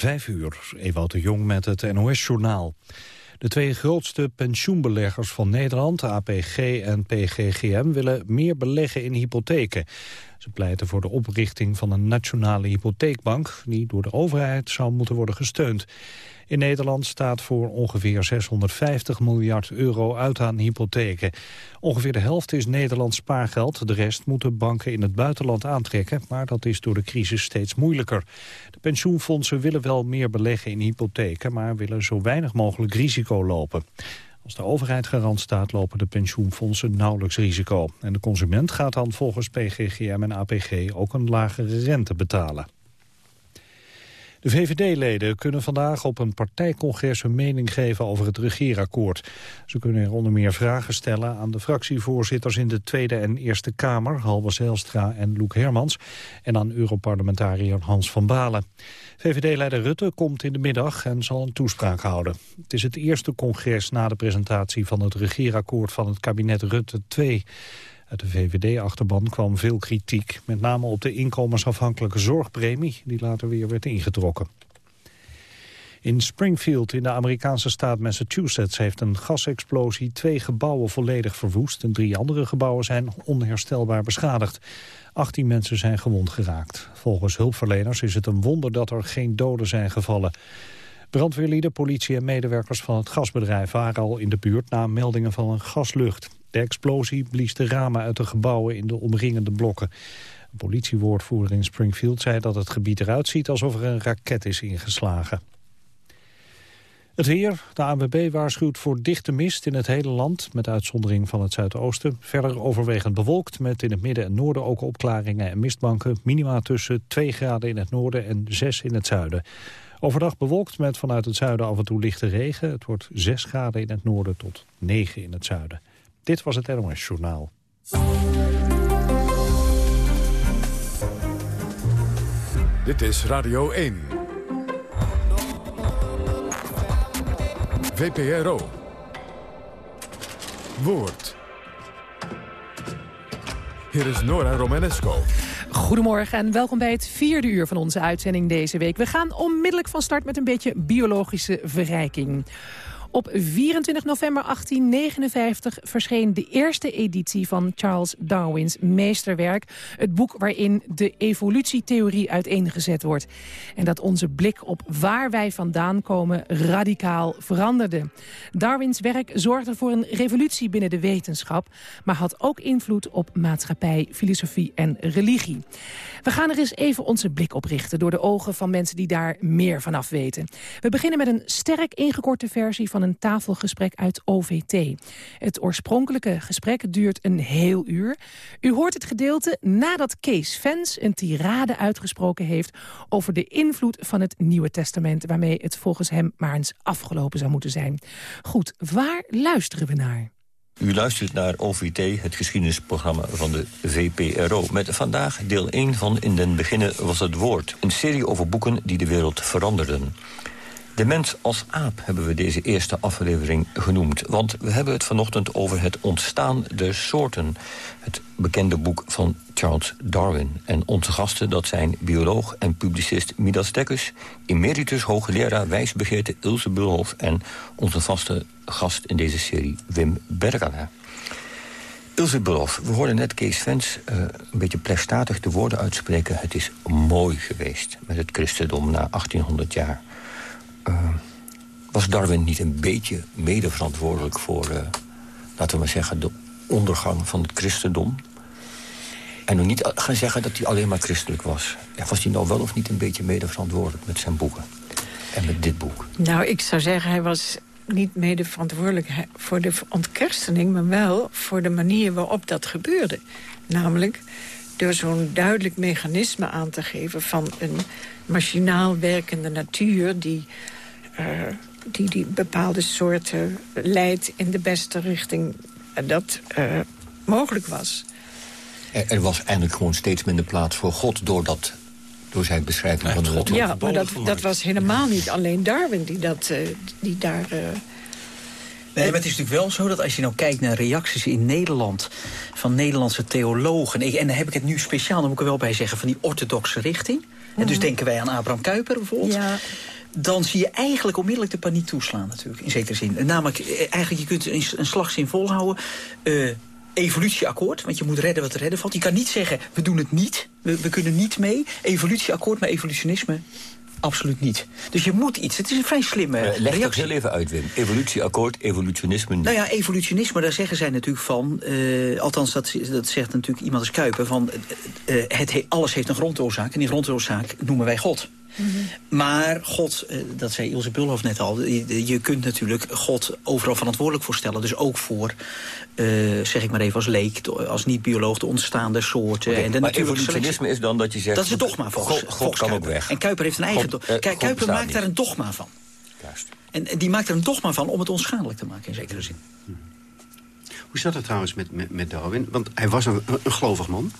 Vijf uur, Ewout de Jong met het NOS-journaal. De twee grootste pensioenbeleggers van Nederland, APG en PGGM... willen meer beleggen in hypotheken. Ze pleiten voor de oprichting van een nationale hypotheekbank... die door de overheid zou moeten worden gesteund. In Nederland staat voor ongeveer 650 miljard euro uit aan hypotheken. Ongeveer de helft is Nederlands spaargeld. De rest moeten banken in het buitenland aantrekken, maar dat is door de crisis steeds moeilijker. De pensioenfondsen willen wel meer beleggen in hypotheken, maar willen zo weinig mogelijk risico lopen. Als de overheid garant staat, lopen de pensioenfondsen nauwelijks risico. En de consument gaat dan volgens PGGM en APG ook een lagere rente betalen. De VVD-leden kunnen vandaag op een partijcongres hun mening geven over het regeerakkoord. Ze kunnen er onder meer vragen stellen aan de fractievoorzitters in de Tweede en Eerste Kamer, Halbe Zijlstra en Loek Hermans, en aan Europarlementariër Hans van Balen. VVD-leider Rutte komt in de middag en zal een toespraak houden. Het is het eerste congres na de presentatie van het regeerakkoord van het kabinet Rutte 2. Uit de VVD-achterban kwam veel kritiek, met name op de inkomensafhankelijke zorgpremie, die later weer werd ingetrokken. In Springfield in de Amerikaanse staat Massachusetts heeft een gasexplosie twee gebouwen volledig verwoest en drie andere gebouwen zijn onherstelbaar beschadigd. 18 mensen zijn gewond geraakt. Volgens hulpverleners is het een wonder dat er geen doden zijn gevallen. Brandweerlieden, politie en medewerkers van het gasbedrijf waren al in de buurt na meldingen van een gaslucht. De explosie blies de ramen uit de gebouwen in de omringende blokken. Een politiewoordvoerder in Springfield zei dat het gebied eruit ziet alsof er een raket is ingeslagen. Het weer. De ANWB waarschuwt voor dichte mist in het hele land... met uitzondering van het zuidoosten. Verder overwegend bewolkt met in het midden en noorden ook opklaringen en mistbanken. Minima tussen 2 graden in het noorden en 6 in het zuiden. Overdag bewolkt met vanuit het zuiden af en toe lichte regen. Het wordt 6 graden in het noorden tot 9 in het zuiden. Dit was het NOS Journaal. Dit is Radio 1. VPRO. Woord. Hier is Nora Romanesco. Goedemorgen en welkom bij het vierde uur van onze uitzending deze week. We gaan onmiddellijk van start met een beetje biologische verrijking. Op 24 november 1859 verscheen de eerste editie van Charles Darwins meesterwerk. Het boek waarin de evolutietheorie uiteengezet wordt. En dat onze blik op waar wij vandaan komen radicaal veranderde. Darwins werk zorgde voor een revolutie binnen de wetenschap... maar had ook invloed op maatschappij, filosofie en religie. We gaan er eens even onze blik op richten... door de ogen van mensen die daar meer van af weten. We beginnen met een sterk ingekorte versie van een tafelgesprek uit OVT. Het oorspronkelijke gesprek duurt een heel uur. U hoort het gedeelte nadat Kees Vens een tirade uitgesproken heeft... over de invloed van het Nieuwe Testament... waarmee het volgens hem maar eens afgelopen zou moeten zijn. Goed, waar luisteren we naar? U luistert naar OVT, het geschiedenisprogramma van de VPRO. Met vandaag deel 1 van In den beginnen was het woord. Een serie over boeken die de wereld veranderden. De mens als aap hebben we deze eerste aflevering genoemd. Want we hebben het vanochtend over het ontstaan der soorten. Het bekende boek van Charles Darwin. En onze gasten, dat zijn bioloog en publicist Midas Dekkers... emeritus hoogleraar wijsbegeerte Ilse Bulhoff... en onze vaste gast in deze serie, Wim Bergana. Ilse Bulhoff, we hoorden net Kees Vens uh, een beetje plestatig de woorden uitspreken... het is mooi geweest met het christendom na 1800 jaar. Uh, was Darwin niet een beetje medeverantwoordelijk voor, uh, laten we maar zeggen, de ondergang van het christendom? En nog niet gaan zeggen dat hij alleen maar christelijk was. Ja, was hij nou wel of niet een beetje medeverantwoordelijk met zijn boeken? En met dit boek? Nou, ik zou zeggen, hij was niet mede verantwoordelijk voor de ontkerstening... maar wel voor de manier waarop dat gebeurde. Namelijk door zo'n duidelijk mechanisme aan te geven... van een machinaal werkende natuur... die, uh, die, die bepaalde soorten leidt in de beste richting... dat uh, mogelijk was. Er, er, was eigenlijk gewoon steeds minder plaats voor God... doordat door zijn beschrijving van de God. Ja, maar dat, dat was helemaal niet alleen Darwin die, dat, uh, die daar... Nee, maar het is natuurlijk wel zo dat als je nou kijkt naar reacties in Nederland... van Nederlandse theologen... en dan heb ik het nu speciaal, dan moet ik er wel bij zeggen... van die orthodoxe richting. En dus mhm. denken wij aan Abraham Kuyper bijvoorbeeld. Ja. dan zie je eigenlijk onmiddellijk de paniek toeslaan natuurlijk, in zekere zin. Namelijk, eh, eigenlijk, je kunt een, een slagzin volhouden. Uh, evolutieakkoord, want je moet redden wat er redden valt. Je kan niet zeggen, we doen het niet, we, we kunnen niet mee. Evolutieakkoord, maar evolutionisme absoluut niet. Dus je moet iets. Het is een vrij slimme uh, Leg het heel even uit, Wim. Evolutieakkoord, evolutionisme niet. Nou ja, evolutionisme, daar zeggen zij natuurlijk van... Uh, althans, dat, dat zegt natuurlijk iemand als Kuiper... van uh, het, alles heeft een grondoorzaak en die grondoorzaak noemen wij God. Maar God, eh, dat zei Ilse Bulhoff net al... Je, kunt natuurlijk God overal verantwoordelijk voor stellen. Dus ook voor, uh, zeg ik maar even als leek... als niet-bioloog de ontstaande soorten. Okay, en de maar evolutionisme is dan dat je zegt... Dat is het dogma volgens God, God kan ook weg. En Kuiper heeft een eigen... God, uh, Kijk, Kuiper maakt daar een dogma van. Juist. En, en, die maakt er een dogma van om het onschadelijk te maken in zekere zin. Hoe zat het trouwens met, met, met Darwin? Want hij was een, een gelovig man...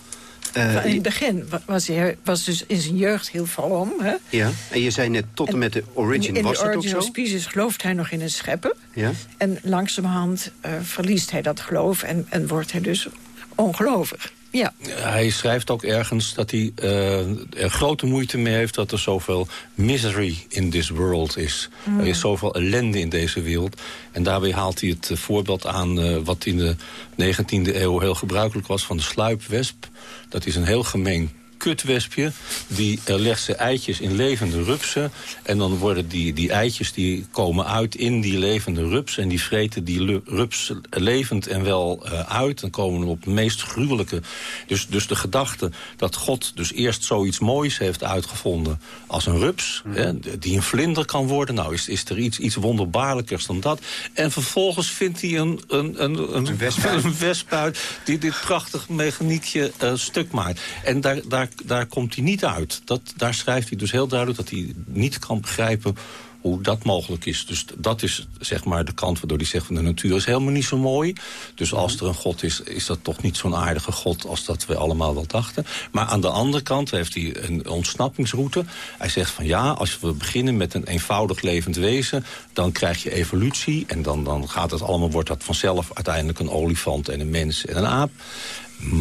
Uh, in het begin was hij was dus in zijn jeugd heel valom. Hè? Ja, en je zei net tot en, met de origin in was de het ook zo? species gelooft hij nog in het scheppen. Ja? En langzamerhand uh, verliest hij dat geloof en, en wordt hij dus ongelovig. Ja. Hij schrijft ook ergens dat hij uh, er grote moeite mee heeft... dat er zoveel misery in this world is. Mm. Er is zoveel ellende in deze wereld. En daarbij haalt hij het voorbeeld aan... Uh, wat in de 19e eeuw heel gebruikelijk was van de sluipwesp. Dat is een heel gemeen kutwespje. Die uh, legt zijn eitjes in levende rupsen. En dan worden die, die eitjes die komen uit in die levende rups. En die vreten die rups levend en wel uh, uit. Dan komen we op het meest gruwelijke. Dus, dus de gedachte dat God dus eerst zoiets moois heeft uitgevonden als een rups. Mm. Hè, die een vlinder kan worden. Nou, is, is er iets, iets wonderbaarlijkers dan dat. En vervolgens vindt hij een, een, een, een, een wesp uit, die dit prachtig mechaniekje uh, stuk maakt. En daar, daar daar komt hij niet uit. Dat, daar schrijft hij dus heel duidelijk dat hij niet kan begrijpen hoe dat mogelijk is. Dus dat is zeg maar de kant waardoor hij zegt van de natuur is helemaal niet zo mooi. Dus als er een god is, is dat toch niet zo'n aardige god als dat we allemaal wel dachten. Maar aan de andere kant heeft hij een ontsnappingsroute. Hij zegt van ja, als we beginnen met een eenvoudig levend wezen, dan krijg je evolutie en dan, dan gaat het allemaal, wordt dat vanzelf uiteindelijk een olifant en een mens en een aap.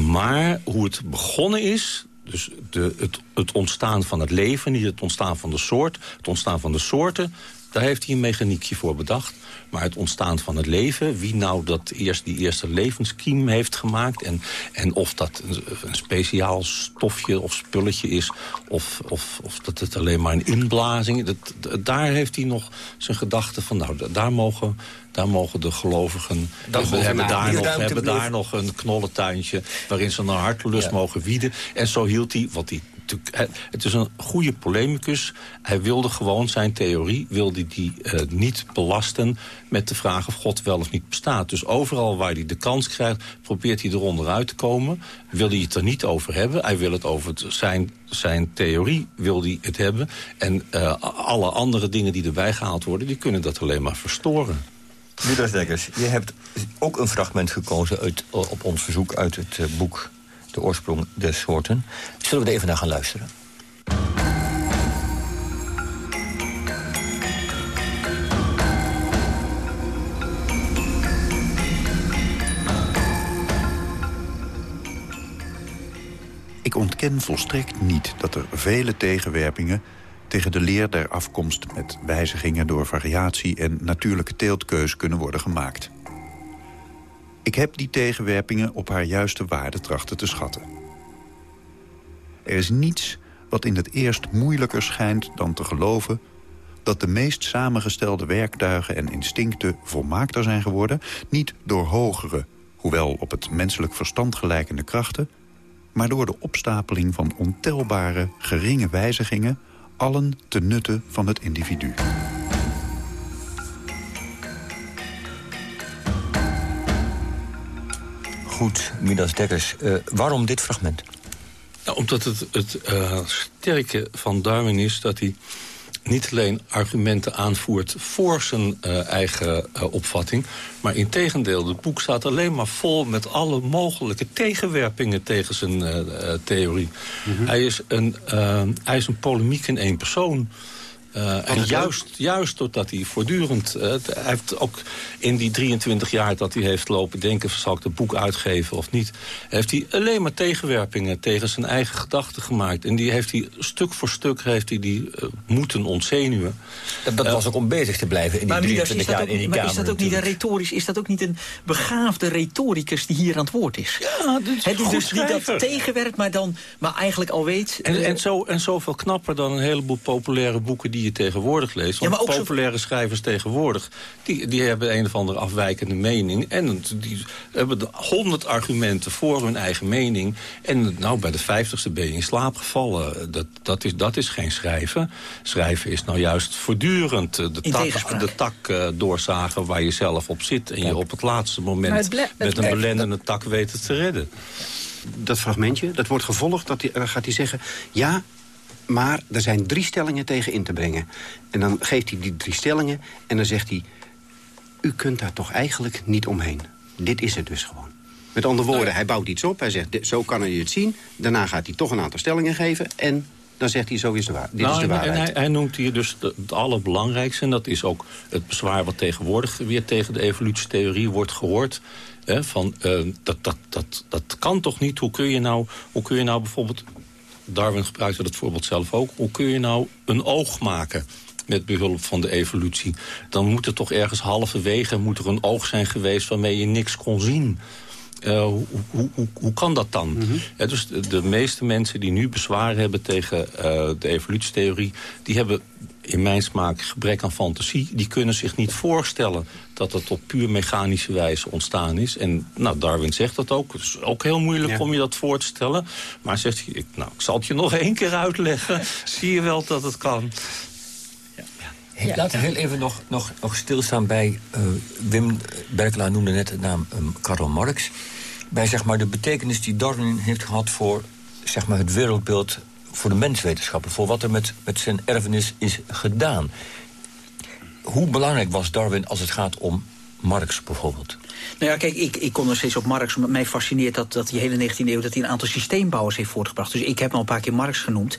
Maar hoe het begonnen is, dus de, het, het, ontstaan van het leven, niet het ontstaan van de soort. Het ontstaan van de soorten, daar heeft hij een mechaniekje voor bedacht. Maar het ontstaan van het leven, wie nou dat eerst, die eerste levenskiem heeft gemaakt... en, en of dat een, een speciaal stofje of spulletje is... Of, of, of dat het alleen maar een inblazing... Dat, daar heeft hij nog zijn gedachten van... nou, daar mogen daar mogen de gelovigen dat hebben, hebben, daar, nog, hebben daar nog een knollentuintje... waarin ze naar hartelust ja. mogen wieden. En zo hield hij, wat hij het is een goede polemicus. Hij wilde gewoon zijn theorie wilde die, uh, niet belasten met de vraag of God wel of niet bestaat. Dus overal waar hij de kans krijgt, probeert hij eronder uit te komen. Wil hij het er niet over hebben. Hij wil het over zijn, zijn theorie wil hij het hebben. En uh, alle andere dingen die erbij gehaald worden, die kunnen dat alleen maar verstoren. Midas Dekkers, je hebt ook een fragment gekozen uit, op ons verzoek uit het boek De oorsprong der soorten. Zullen we er even naar gaan luisteren? Ik ontken volstrekt niet dat er vele tegenwerpingen tegen de leer der afkomst met wijzigingen door variatie en natuurlijke teeltkeus kunnen worden gemaakt. Ik heb die tegenwerpingen op haar juiste waarde trachten te schatten. Er is niets wat in het eerst moeilijker schijnt dan te geloven dat de meest samengestelde werktuigen en instincten volmaakter zijn geworden... niet door hogere, hoewel op het menselijk verstand gelijkende krachten... maar door de opstapeling van ontelbare, geringe wijzigingen allen te nutte van het individu. Goed, Midas Dekkers. Uh, waarom dit fragment? Nou, omdat het, het uh, sterke van Darwin is dat hij niet alleen argumenten aanvoert voor zijn uh, eigen uh, opvatting... maar in tegendeel, het boek staat alleen maar vol met alle mogelijke tegenwerpingen tegen zijn uh, theorie. Mm -hmm. hij, is een, hij is een polemiek in één persoon. Uh, en juist, juist doordat hij voortdurend... Uh, hij heeft ook in die 23 jaar dat hij heeft lopen denken... zal ik het boek uitgeven of niet... heeft hij alleen maar tegenwerpingen tegen zijn eigen gedachten gemaakt. En die heeft hij stuk voor stuk heeft hij die uh, moeten ontzenuwen. Dat, dat was ook om bezig te blijven in die 23 jaar in die maar kamer. Is dat ook niet een retorisch? Is dat ook niet een begaafde retoricus die hier aan het woord is? Ja, dat is Het is dus die dat tegenwerkt, maar dan maar eigenlijk al weet... En, en, zo, en zoveel knapper dan een heleboel populaire boeken... die je tegenwoordig leest. Want ja, populaire zo... schrijvers tegenwoordig... Die, die hebben een of andere afwijkende mening. En die hebben honderd argumenten voor hun eigen mening. En nou, bij de vijftigste ben je in slaap gevallen. Dat, dat, is, dat is geen schrijven. Schrijven is nou juist voortdurend de tak, de tak uh, doorzagen... waar je zelf op zit. En je op het laatste moment met een belendende tak weten te redden dat fragmentje, dat wordt gevolgd, dat die, dan gaat hij zeggen... ja, maar er zijn drie stellingen tegen in te brengen. En dan geeft hij die drie stellingen en dan zegt hij... u kunt daar toch eigenlijk niet omheen. Dit is het dus gewoon. Met andere woorden, hij bouwt iets op, hij zegt, zo kan je het zien. Daarna gaat hij toch een aantal stellingen geven en dan zegt hij, zo is de, waar dit nou, is de waarheid. En hij, hij, noemt hier dus het allerbelangrijkste... en dat is ook het bezwaar wat tegenwoordig weer tegen de evolutietheorie wordt gehoord... Hè, van, uh, dat, dat, dat, dat kan toch niet? Hoe kun je nou, hoe kun je nou bijvoorbeeld... Darwin gebruikte dat voorbeeld zelf ook. Hoe kun je nou een oog maken met behulp van de evolutie? Dan moet er toch ergens halverwege moet er een oog zijn geweest... waarmee je niks kon zien. Uh, hoe, hoe, hoe, kan dat dan? Mm -hmm. ja, dus de, de, meeste mensen die nu bezwaar hebben tegen uh, de evolutietheorie... die hebben in mijn smaak gebrek aan fantasie. Die kunnen zich niet voorstellen dat het op puur mechanische wijze ontstaan is. En nou, Darwin zegt dat ook. Het is ook heel moeilijk ja. om je dat voor te stellen. Maar zegt hij, nou, ik zal het je nog één keer uitleggen. Zie je wel dat het kan. Ja. Laten we heel even nog, nog, nog stilstaan bij... Uh, Wim Berkelaar noemde net de naam um, Karl Marx. Bij zeg maar, de betekenis die Darwin heeft gehad voor zeg maar, het wereldbeeld... voor de menswetenschappen, voor wat er met, zijn erfenis is gedaan. Hoe belangrijk was Darwin als het gaat om Marx bijvoorbeeld? Nou ja, kijk, ik, ik kom nog steeds op Marx. Omdat mij fascineert dat, dat die hele 19e eeuw... dat hij een aantal systeembouwers heeft voortgebracht. Dus ik heb al een paar keer Marx genoemd.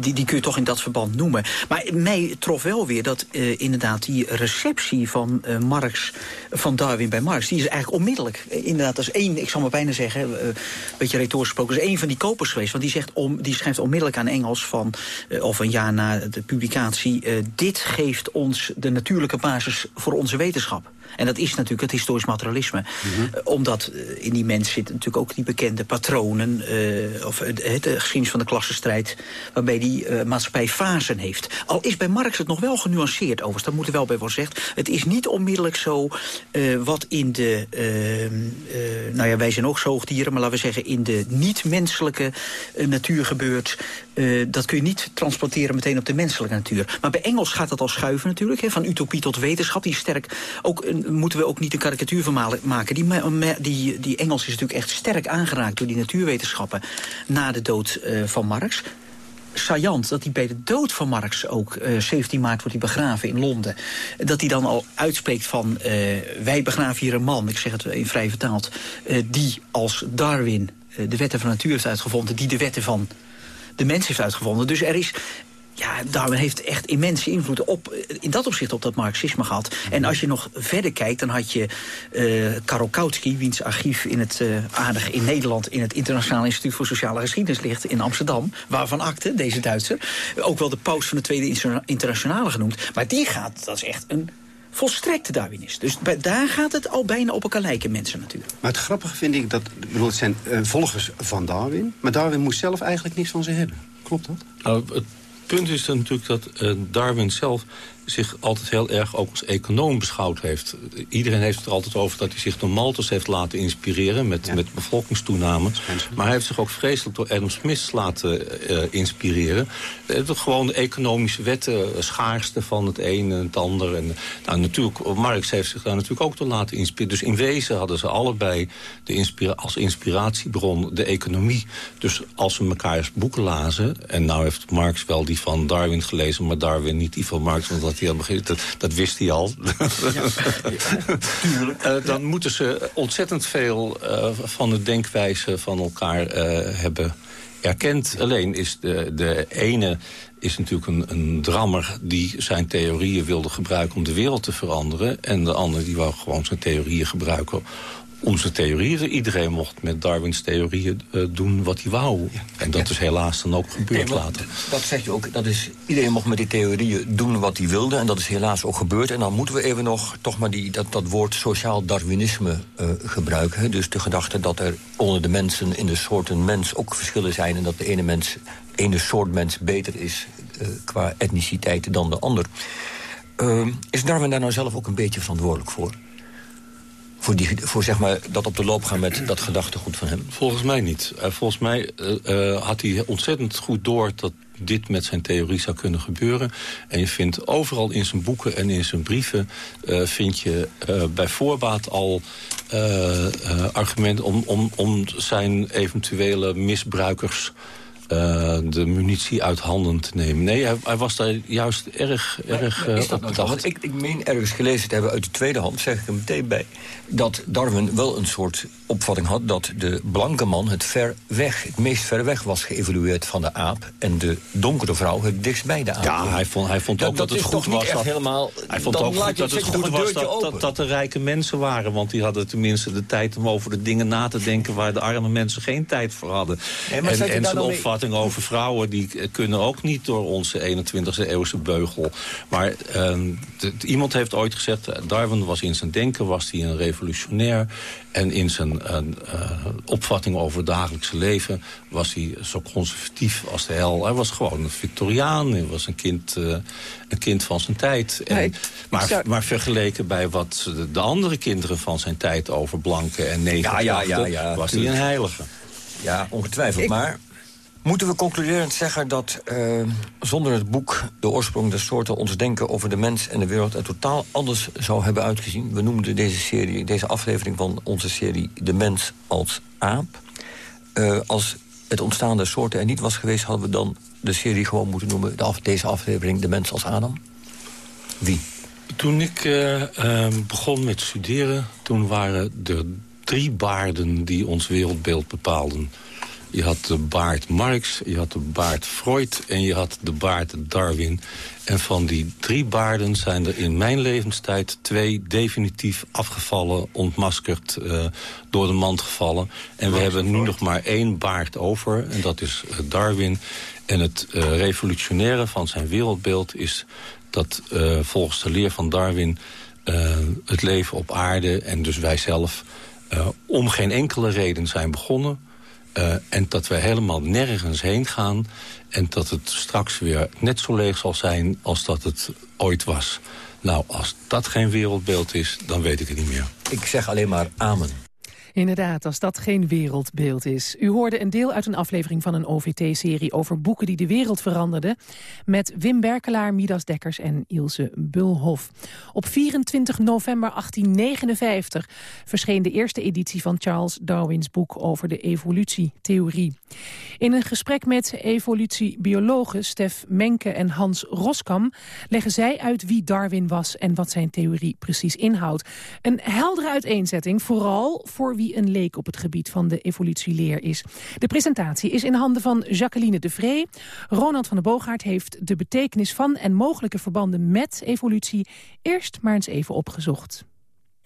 Die, die kun je toch in dat verband noemen. Maar mij trof wel weer dat uh, inderdaad die receptie van uh, Marx... van Darwin bij Marx, die is eigenlijk onmiddellijk. Inderdaad, dat is één, ik zal maar bijna zeggen... Een beetje retorisch gesproken, is één van die kopers geweest. Want die, zegt om, die schrijft onmiddellijk aan Engels van... of een jaar na de publicatie... dit geeft ons de natuurlijke basis voor onze wetenschap. En dat is natuurlijk het historisch materialisme. Mm -hmm. omdat uh, in die mens zitten natuurlijk ook die bekende patronen... Uh, of het, de geschiedenis van de klassenstrijd... waarbij die uh, maatschappij fasen heeft. Al is bij Marx het nog wel genuanceerd overigens. Dat moet er wel bij worden gezegd. Het is niet onmiddellijk zo wat in de... Ehm, nou ja, wij zijn ook zoogdieren, maar laten we zeggen... in de niet-menselijke natuur gebeurt... dat kun je niet transporteren meteen op de menselijke natuur. Maar bij Engels gaat dat al schuiven natuurlijk. Hè, van utopie tot wetenschap. Die sterk ook moeten we ook niet een karikatuur van maken. Die, die, die Engels is natuurlijk echt sterk aangeraakt door die natuurwetenschappen... na de dood uh, van Marx. Saillant dat hij bij de dood van Marx ook, uh, 17 maart wordt hij begraven in Londen... dat hij dan al uitspreekt van, uh, wij begraven hier een man, ik zeg het in vrij vertaald... Die als Darwin de wetten van natuur heeft uitgevonden... die de wetten van de mens heeft uitgevonden. Dus er is ja, Darwin heeft echt immense invloed op, in dat opzicht op dat marxisme gehad. En als je nog verder kijkt, dan had je uh, Karol Kautsky... wiens archief in het, uh, aardig in Nederland... in het Internationaal Instituut voor Sociale Geschiedenis ligt in Amsterdam. Waarvan akte, deze Duitser. Ook wel de paus van de Tweede Internationale genoemd. Maar die gaat, dat is echt een volstrekte Darwinist. Dus bij, daar gaat het al bijna op elkaar lijken, mensen natuurlijk. Maar het grappige vind ik dat, bedoel, het zijn uh, volgers van Darwin... maar Darwin moest zelf eigenlijk niks van ze hebben. Klopt dat? Nou, het punt is dan natuurlijk dat uh, Darwin zelf zich altijd heel erg ook als econoom beschouwd heeft. Iedereen heeft het er altijd over dat hij zich door Malthus heeft laten inspireren... met, ja. met bevolkingstoename. Maar hij heeft zich ook vreselijk door Adam Smith laten uh, inspireren. Uh, gewoon de economische wetten, schaarste van het een en het ander. En, nou, natuurlijk, Marx heeft zich daar natuurlijk ook door laten inspireren. Dus in wezen hadden ze allebei de inspira als inspiratiebron de economie. Dus als ze elkaars boeken lazen... en nou heeft Marx wel die van Darwin gelezen... maar Darwin niet die van Marx, want dat hij al dat, dat wist hij al. Ja, uh, dan moeten ze ontzettend veel uh, van de denkwijze van elkaar uh, hebben erkend. Alleen is de, de ene is natuurlijk een, een drammer die zijn theorieën wilde gebruiken om de wereld te veranderen. En de ander die wou gewoon zijn theorieën gebruiken onze theorieën. Iedereen mocht met Darwins theorieën uh, doen wat hij wou. En dat is helaas dan ook gebeurd Nee, later. Dat zeg je ook. Dat is, iedereen mocht met die theorieën doen wat hij wilde. En dat is helaas ook gebeurd. En dan moeten we even nog toch maar die, dat, dat woord sociaal Darwinisme uh, gebruiken. Hè. Dus de gedachte dat er onder de mensen in de soorten mens ook verschillen zijn. En dat de ene, mens, ene soort mens beter is uh, qua etniciteit dan de ander. is Darwin daar nou zelf ook een beetje verantwoordelijk voor? Voor, die, voor zeg maar, dat op de loop gaan met dat gedachtegoed van hem? Volgens mij niet. Uh, volgens mij uh, uh, had hij ontzettend goed door dat dit met zijn theorie zou kunnen gebeuren. En je vindt overal in zijn boeken en in zijn brieven... vind je bij voorbaat al argumenten om, om, om zijn eventuele misbruikers... Uh, de munitie uit handen te nemen. Nee, hij, hij was daar juist erg, erg uh, op bedacht. Ik, ik meen ergens gelezen te hebben uit de tweede hand, zeg ik er meteen bij... dat Darwin wel een soort opvatting had dat de blanke man het ver weg... het meest ver weg was geëvolueerd van de aap... en de donkere vrouw het dichtst bij de aap. Ja, hij vond, hij vond ook dat, dat, het goed was... Dat, helemaal, hij vond ook goed dat het goed was dat, dat, dat er rijke mensen waren... want die hadden tenminste de tijd om over de dingen na te denken... waar de arme mensen geen tijd voor hadden. Nee, en en zijn opvatting over vrouwen... die kunnen ook niet door onze 21e eeuwse beugel. Maar uh, iemand heeft ooit gezegd... Darwin was in zijn denken was hij een revolutionair... en in zijn uh, uh, opvatting over het dagelijkse leven... was hij zo conservatief als de hel. Hij was gewoon een Victoriaan. Hij was een kind, een kind van zijn tijd. En, Nee, maar, zou- maar vergeleken bij wat de, de andere kinderen van zijn tijd... over blanken en negen Ja, ja, ja, ja, was hij een heilige. Ja, ongetwijfeld. Ik- Maar moeten we concluderend zeggen dat eh, zonder het boek... de oorsprong der soorten ons denken over de mens en de wereld... er totaal anders zou hebben uitgezien? We noemden deze, serie, deze aflevering van onze serie De Mens als Aap. Eh, als het ontstaan der soorten er niet was geweest... hadden we dan de serie gewoon moeten noemen... De af, deze aflevering De Mens als Adam? Wie? Toen ik eh, eh, begon met studeren, toen waren er drie baarden die ons wereldbeeld bepaalden. Je had de baard Marx, je had de baard Freud en je had de baard Darwin. En van die drie baarden zijn er in mijn levenstijd twee definitief afgevallen, ontmaskerd, eh, door de mand gevallen. En we hebben nu nog maar één baard over en dat is eh, Darwin. En het eh, revolutionaire van zijn wereldbeeld is dat volgens de leer van Darwin het leven op aarde en dus wij zelf om geen enkele reden zijn begonnen. Eh, en dat we helemaal nergens heen gaan. En dat het straks weer net zo leeg zal zijn als dat het ooit was. Nou, als dat geen wereldbeeld is, dan weet ik het niet meer. Ik zeg alleen maar amen. Inderdaad, als dat geen wereldbeeld is. U hoorde een deel uit een aflevering van een OVT-serie over boeken die de wereld veranderden. Met Wim Berkelaar, Midas Dekkers en Ilse Bulhof. Op 24 november 1859 verscheen de eerste editie van Charles Darwins boek over de evolutietheorie. In een gesprek met evolutiebiologen Stef Menke en Hans Roskam leggen zij uit wie Darwin was en wat zijn theorie precies inhoudt. Een heldere uiteenzetting, vooral voor wie een leek op het gebied van de evolutieleer is. De presentatie is in handen van Jacqueline de Vree. Ronald van der Boogaard heeft de betekenis van en mogelijke verbanden met evolutie eerst maar eens even opgezocht.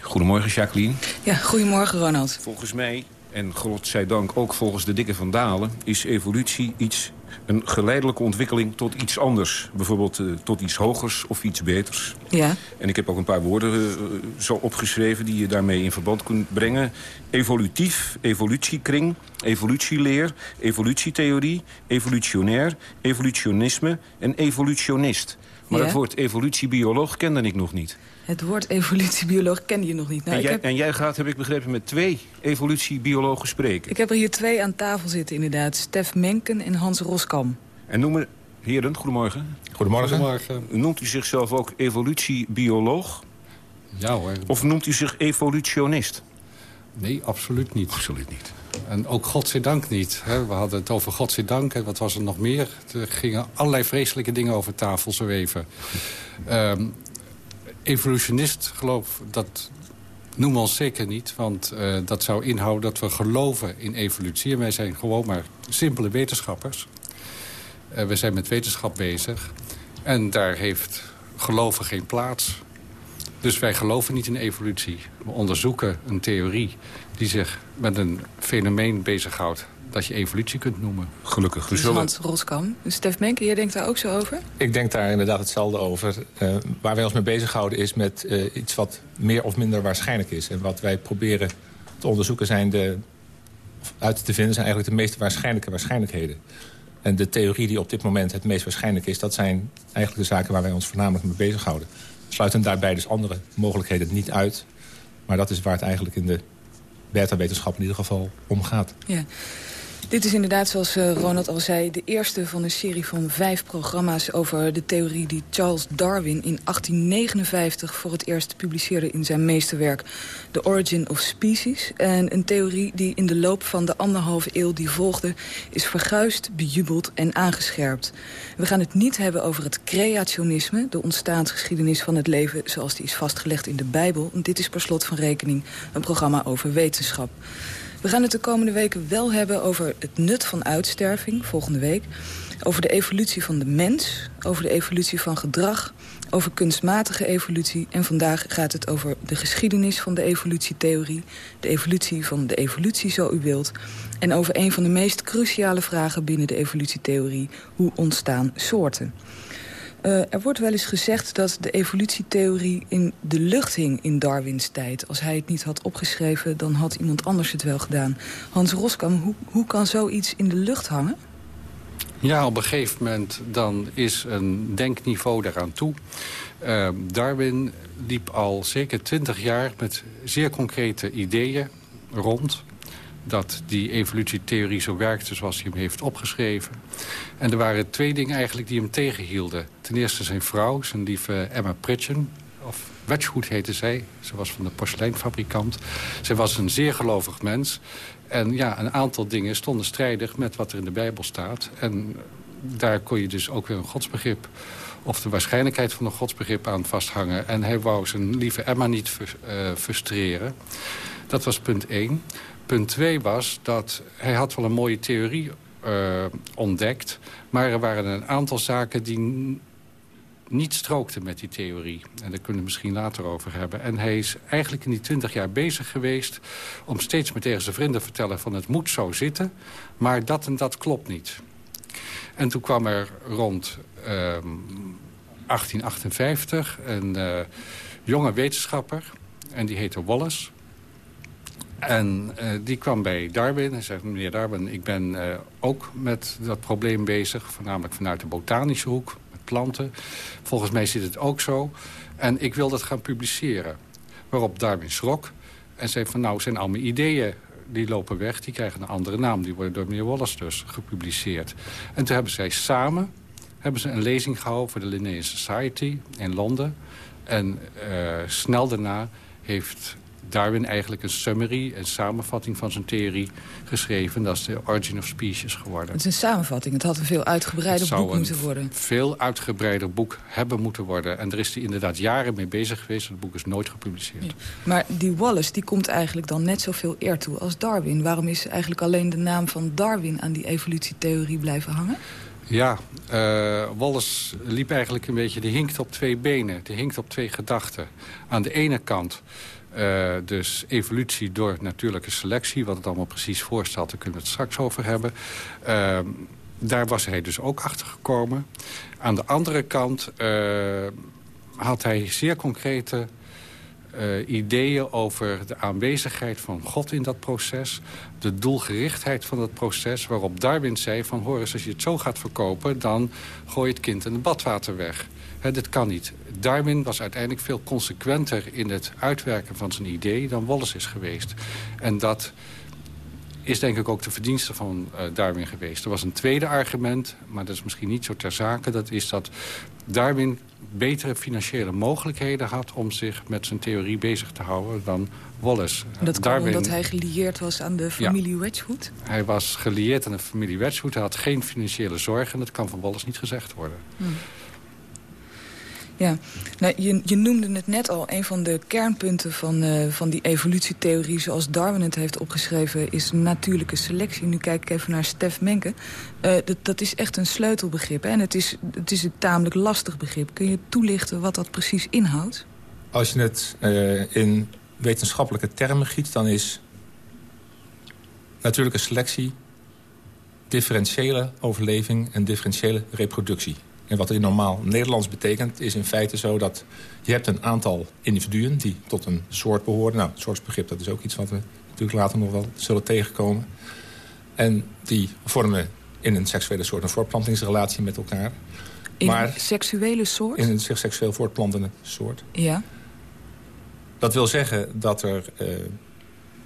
Goedemorgen, Jacqueline. Ja, goedemorgen Ronald. Volgens mij, en godzijdank ook volgens de dikke Van Dalen... is evolutie iets, een geleidelijke ontwikkeling tot iets anders. Bijvoorbeeld eh, tot iets hogers of iets beters. Ja, En ik heb ook een paar woorden eh, zo opgeschreven... die je daarmee in verband kunt brengen. Evolutief, evolutiekring, evolutieleer, evolutietheorie... evolutionair, evolutionisme en evolutionist. Maar Ja. het woord evolutiebioloog kende ik nog niet. Het woord evolutiebioloog kende je nog niet. Nou, en, ik, jij, heb, en jij gaat, heb ik begrepen, met twee evolutiebiologen spreken. ik heb er hier twee aan tafel zitten inderdaad. Stef Menken en Hans Roskam. En noemen, heren, goedemorgen. Goedemorgen. Noemt u zichzelf ook evolutiebioloog? Ja hoor. Of noemt u zich evolutionist? Nee, absoluut niet. Absoluut niet. En ook godzijdank niet. Hè. We hadden het over godzijdank en wat was er nog meer? Er gingen allerlei vreselijke dingen over tafel zweven. Ehm evolutionist geloof dat noemen we ons zeker niet. Want eh, dat zou inhouden dat we geloven in evolutie. En wij zijn gewoon maar simpele wetenschappers. Uh, we zijn met wetenschap bezig. En daar heeft geloven geen plaats. Dus wij geloven niet in evolutie. We onderzoeken een theorie die zich met een fenomeen bezighoudt dat je evolutie kunt noemen. Gelukkig. Dus Hans Roskam. Stef Menke, jij denkt daar ook zo over? Ik denk daar inderdaad hetzelfde over. Uh, waar wij ons mee bezighouden is met uh, iets wat meer of minder waarschijnlijk is. En wat wij proberen te onderzoeken zijn de, uit te vinden... zijn eigenlijk de meest waarschijnlijke waarschijnlijkheden. En de theorie die op dit moment het meest waarschijnlijk is... dat zijn eigenlijk de zaken waar wij ons voornamelijk mee bezighouden. We sluiten daarbij dus andere mogelijkheden niet uit. Maar dat is waar het eigenlijk in de beta-wetenschap in ieder geval om gaat. Ja. Dit is inderdaad, zoals eh, Ronald al zei... de eerste van een serie van vijf programma's over de theorie... die Charles Darwin in 1859 voor het eerst publiceerde in zijn meesterwerk... The Origin of Species. En een theorie die in de loop van de anderhalve eeuw die volgde... is verguisd, bejubeld en aangescherpt. We gaan het niet hebben over het creationisme... de ontstaansgeschiedenis van het leven zoals die is vastgelegd in de Bijbel. Dit is per slot van rekening een programma over wetenschap. We gaan het de komende weken wel hebben over het nut van uitsterving, volgende week. Over de evolutie van de mens, over de evolutie van gedrag, over kunstmatige evolutie. En vandaag gaat het over de geschiedenis van de evolutietheorie, de evolutie van de evolutie, zo u wilt. En over een van de meest cruciale vragen binnen de evolutietheorie, hoe ontstaan soorten. Uh, er wordt wel eens gezegd dat de evolutietheorie in de lucht hing in Darwins tijd. Als hij het niet had opgeschreven, dan had iemand anders het wel gedaan. Hans Roskam, hoe, hoe kan zoiets in de lucht hangen? Ja, op een gegeven moment dan is een denkniveau daaraan toe. Uh, Darwin liep al zeker twintig jaar met zeer concrete ideeën rond dat die evolutietheorie zo werkte zoals hij hem heeft opgeschreven. En er waren twee dingen eigenlijk die hem tegenhielden. Ten eerste zijn vrouw, zijn lieve Emma Pritchen, of Wedgwood heette zij. Ze was van de porseleinfabrikant. Zij was een zeer gelovig mens. En ja, een aantal dingen stonden strijdig met wat er in de Bijbel staat. En daar kon je dus ook weer een godsbegrip of de waarschijnlijkheid van een godsbegrip aan vasthangen. En hij wou zijn lieve Emma niet uh, frustreren. Dat was punt één. Punt 2 was dat hij had wel een mooie theorie uh, ontdekt... maar er waren een aantal zaken die niet strookten met die theorie. En daar kunnen we misschien later over hebben. En hij is eigenlijk in die twintig jaar bezig geweest... om steeds meer tegen zijn vrienden te vertellen van het moet zo zitten... maar dat en dat klopt niet. En toen kwam er rond uh, 1858 een uh, jonge wetenschapper... en die heette Wallace... En uh, die kwam bij Darwin en zei, meneer Darwin, ik ben uh, ook met dat probleem bezig. Voornamelijk vanuit de botanische hoek, met planten. Volgens mij zit het ook zo. En ik wil dat gaan publiceren. Waarop Darwin schrok en zei van, nou zijn al mijn ideeën die lopen weg. Die krijgen een andere naam. Die worden door meneer Wallace dus gepubliceerd. En toen hebben zij samen hebben ze een lezing gehouden voor de Linnaean Society in Londen. En uh, snel daarna heeft Darwin eigenlijk een summary, een samenvatting van zijn theorie geschreven. Dat is de Origin of Species geworden. Het is een samenvatting. Het had een veel uitgebreider boek moeten worden. een veel uitgebreider boek hebben moeten worden. En er is hij inderdaad jaren mee bezig geweest. Het boek is nooit gepubliceerd. Maar die Wallace die komt eigenlijk dan net zoveel eer toe als Darwin. Waarom is eigenlijk alleen de naam van Darwin aan die evolutietheorie blijven hangen? Ja, uh, Wallace liep eigenlijk een beetje... die hinkt op twee benen, die hinkt op twee gedachten. Aan de ene kant uh, dus evolutie door natuurlijke selectie. Wat het allemaal precies voorstelt, daar kunnen we het straks over hebben. Uh, daar was hij dus ook achter gekomen. Aan de andere kant uh, had hij zeer concrete ideeën over de aanwezigheid van God in dat proces. De doelgerichtheid van dat proces. Waarop Darwin zei van hoor eens als je het zo gaat verkopen... dan gooi je het kind in het badwater weg. He, dit kan niet. Darwin was uiteindelijk veel consequenter in het uitwerken van zijn idee dan Wallace is geweest. En dat is denk ik ook de verdienste van uh, Darwin geweest. Er was een tweede argument, maar dat is misschien niet zo ter zake. Dat is dat Darwin betere financiële mogelijkheden had... om zich met zijn theorie bezig te houden dan Wallace. Dat kwam Darwin, omdat hij gelieerd was aan de familie ja, Wedgwood? Hij was gelieerd aan de familie Wedgwood. Hij had geen financiële zorgen en dat kan van Wallace niet gezegd worden. Hmm. Ja, nou, je, je noemde het net al. Een van de kernpunten van, uh, van die evolutietheorie... zoals Darwin het heeft opgeschreven, is natuurlijke selectie. Nu kijk ik even naar Stef Menke. Uh, dat, dat is echt een sleutelbegrip. Hè? En het is, het is een tamelijk lastig begrip. Kun je toelichten wat dat precies inhoudt? Als je het uh, in wetenschappelijke termen giet... dan is natuurlijke selectie differentiële overleving en differentiële reproductie. En wat in normaal Nederlands betekent, is in feite zo dat je hebt een aantal individuen die tot een soort behoren. Nou, het soortsbegrip dat is ook iets wat we natuurlijk later nog wel zullen tegenkomen. En die vormen in een seksuele soort een voortplantingsrelatie met elkaar. In maar, een seksuele soort? In een zich seksueel voortplantende soort. Ja. Dat wil zeggen dat er, uh,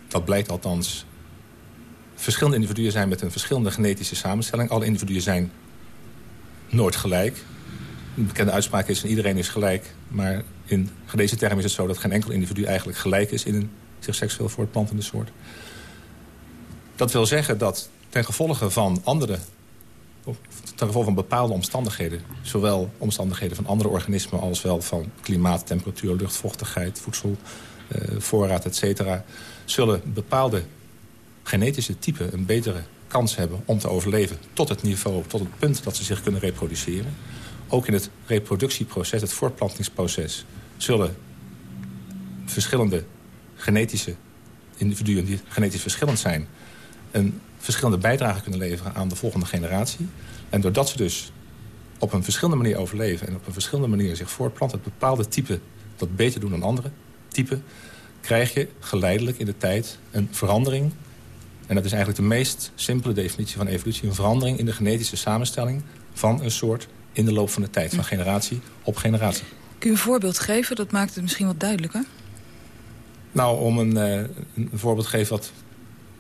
dat blijkt althans, verschillende individuen zijn met een verschillende genetische samenstelling. Alle individuen zijn nooit gelijk. Een bekende uitspraak is, iedereen is gelijk. Maar in deze term is het zo dat geen enkel individu eigenlijk gelijk is... in een zich seksueel voortplantende soort. Dat wil zeggen dat ten gevolge van andere... of ten gevolge van bepaalde omstandigheden... zowel omstandigheden van andere organismen... als wel van klimaat, temperatuur, luchtvochtigheid, voedsel, eh, voorraad, etc. zullen bepaalde genetische typen een betere kans hebben om te overleven... tot het niveau, tot het punt dat ze zich kunnen reproduceren. Ook in het reproductieproces, het voortplantingsproces... zullen verschillende genetische individuen die genetisch verschillend zijn... een verschillende bijdrage kunnen leveren aan de volgende generatie. En doordat ze dus op een verschillende manier overleven... en op een verschillende manier zich voortplanten... het bepaalde type dat beter doen dan andere typen... krijg je geleidelijk in de tijd een verandering en dat is eigenlijk de meest simpele definitie van evolutie. Een verandering in de genetische samenstelling van een soort in de loop van de tijd. Van generatie op generatie. Kun je een voorbeeld geven? Dat maakt het misschien wat duidelijker. Nou, om een, uh, een voorbeeld te geven wat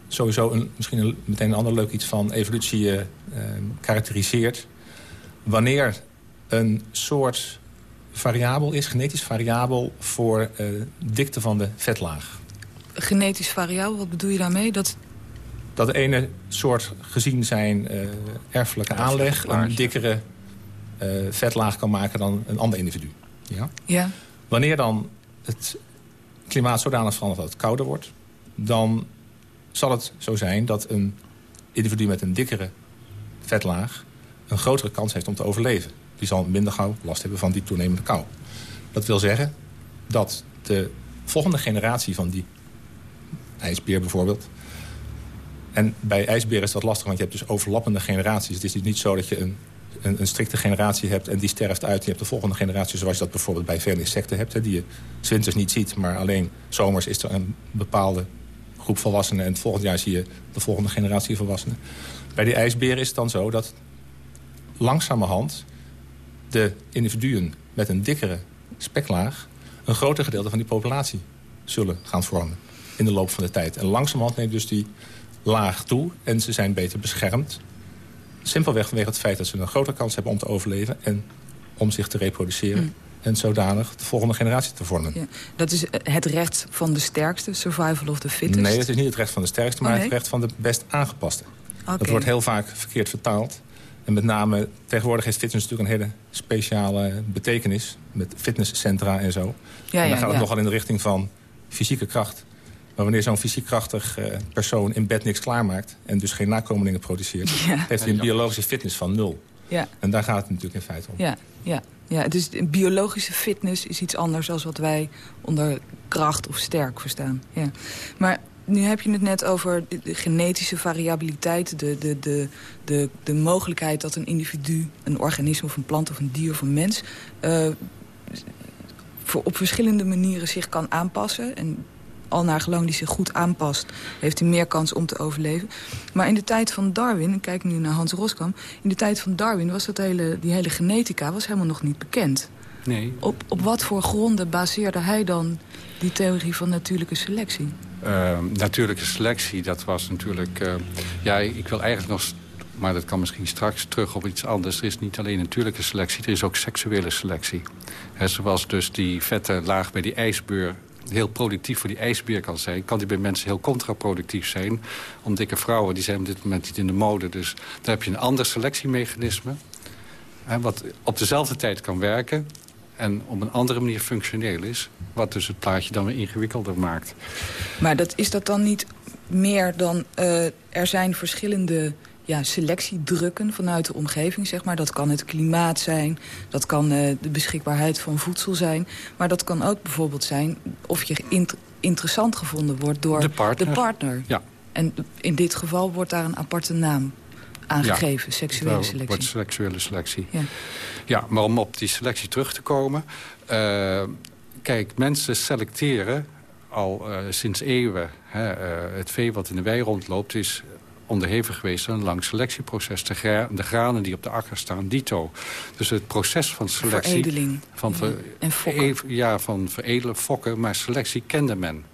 sowieso een, misschien een, meteen een ander leuk iets van evolutie uh, karakteriseert. Wanneer een soort variabel is, genetisch variabel voor uh, dikte van de vetlaag. Genetisch variabel, wat bedoel je daarmee? Dat dat de ene soort gezien zijn uh, erfelijke aanleg... een dikkere uh, vetlaag kan maken dan een ander individu. Ja? Ja. Wanneer dan het klimaat zodanig verandert dat het kouder wordt... dan zal het zo zijn dat een individu met een dikkere vetlaag... een grotere kans heeft om te overleven. Die zal minder gauw last hebben van die toenemende kou. Dat wil zeggen dat de volgende generatie van die ijsbeer bijvoorbeeld... En bij ijsberen is dat lastig, want je hebt dus overlappende generaties. Het is dus niet zo dat je een, een, een, strikte generatie hebt en die sterft uit. Je hebt de volgende generatie, zoals je dat bijvoorbeeld bij veel insecten hebt... Hè, die je winters niet ziet, maar alleen zomers is er een bepaalde groep volwassenen... en het volgend jaar zie je de volgende generatie volwassenen. Bij die ijsberen is het dan zo dat langzamerhand de individuen met een dikkere speklaag... een groter gedeelte van die populatie zullen gaan vormen in de loop van de tijd. En langzamerhand neemt dus die laag toe en ze zijn beter beschermd. Simpelweg vanwege het feit dat ze een grotere kans hebben om te overleven... en om zich te reproduceren. Mm. En zodanig de volgende generatie te vormen. Ja, dat is het recht van de sterkste, survival of the fittest? Nee, het is niet het recht van de sterkste, maar oh, het recht van de best aangepaste. Dat wordt heel vaak verkeerd vertaald. En met name, tegenwoordig heeft fitness natuurlijk een hele speciale betekenis. Met fitnesscentra en zo. Ja, en dan gaat het nogal in de richting van fysieke kracht. Maar wanneer zo'n fysiek krachtig uh, persoon in bed niks klaarmaakt... en dus geen nakomelingen produceert... heeft hij een biologische fitness van nul. Ja. En daar gaat het natuurlijk in feite om. Ja, ja. Ja, dus biologische fitness is iets anders dan wat wij onder kracht of sterk verstaan. Ja. Maar nu heb je het net over de, genetische variabiliteit... De, de, de, de, de mogelijkheid dat een individu, een organisme of een plant of een dier of een mens... Uh, voor, op verschillende manieren zich kan aanpassen... en al naar gelang die zich goed aanpast... heeft hij meer kans om te overleven. Maar in de tijd van Darwin, ik kijk nu naar Hans Roskam... in de tijd van Darwin was dat hele, die hele genetica was helemaal nog niet bekend. Nee. Op, op wat voor gronden baseerde hij dan die theorie van natuurlijke selectie? Uh, natuurlijke selectie, dat was natuurlijk... Uh, ja, ik wil eigenlijk nog maar dat kan misschien straks terug op iets anders. Er is niet alleen natuurlijke selectie, er is ook seksuele selectie. He, zoals dus die vette laag bij die ijsbeur heel productief voor die ijsbeer kan zijn... kan die bij mensen heel contraproductief zijn. Om dikke vrouwen, die zijn op dit moment niet in de mode. Dus daar heb je een ander selectiemechanisme... Hè, wat op dezelfde tijd kan werken... en op een andere manier functioneel is... wat dus het plaatje dan weer ingewikkelder maakt. Maar dat, is dat dan niet meer dan... Uh, er zijn verschillende ja, selectiedrukken vanuit de omgeving, zeg maar. Dat kan het klimaat zijn, dat kan uh, de beschikbaarheid van voedsel zijn. Maar dat kan ook bijvoorbeeld zijn of je int interessant gevonden wordt door de partner. De partner. Ja. En in dit geval wordt daar een aparte naam aangegeven, ja, seksuele selectie. wordt seksuele selectie. Ja. ja, maar om op die selectie terug te komen... Uh, kijk, mensen selecteren al uh, sinds eeuwen. Hè, uh, het vee wat in de wei rondloopt is onderhevig geweest aan een lang selectieproces. De, gra de, granen die op de akker staan, dito. Dus het proces van selectie... Veredeling. Van ver en fokken. Ja, van veredelen, fokken, maar selectie kende men.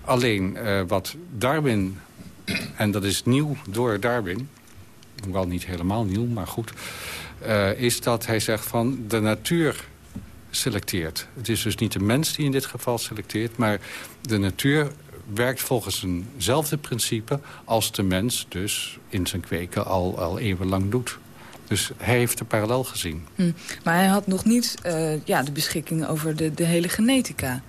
Alleen uh, wat Darwin, en dat is nieuw door Darwin... wel niet helemaal nieuw, maar goed... Uh, is dat hij zegt van de natuur selecteert. Het is dus niet de mens die in dit geval selecteert... maar de natuur werkt volgens eenzelfde principe als de mens dus in zijn kweken al, al eeuwenlang doet. Dus hij heeft de parallel gezien. Hm. Maar hij had nog niet uh, ja, de beschikking over de, de hele genetica.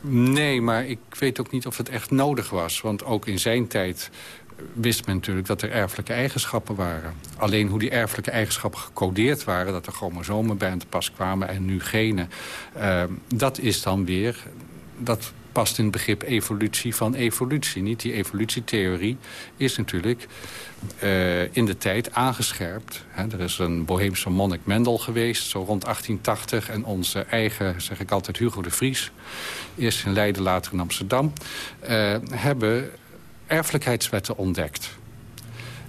Nee, maar ik weet ook niet of het echt nodig was. Want ook in zijn tijd wist men natuurlijk dat er erfelijke eigenschappen waren. Alleen hoe die erfelijke eigenschappen gecodeerd waren... dat er chromosomen bij aan te pas kwamen en nu genen... Uh, dat is dan weer... dat past in het begrip evolutie van evolutie. Niet die evolutietheorie is natuurlijk uh, in de tijd aangescherpt. He, er is een Boheemse monnik Mendel geweest, zo rond 1880. En onze eigen, zeg ik altijd, Hugo de Vries... eerst in Leiden, later in Amsterdam... Uh, hebben erfelijkheidswetten ontdekt.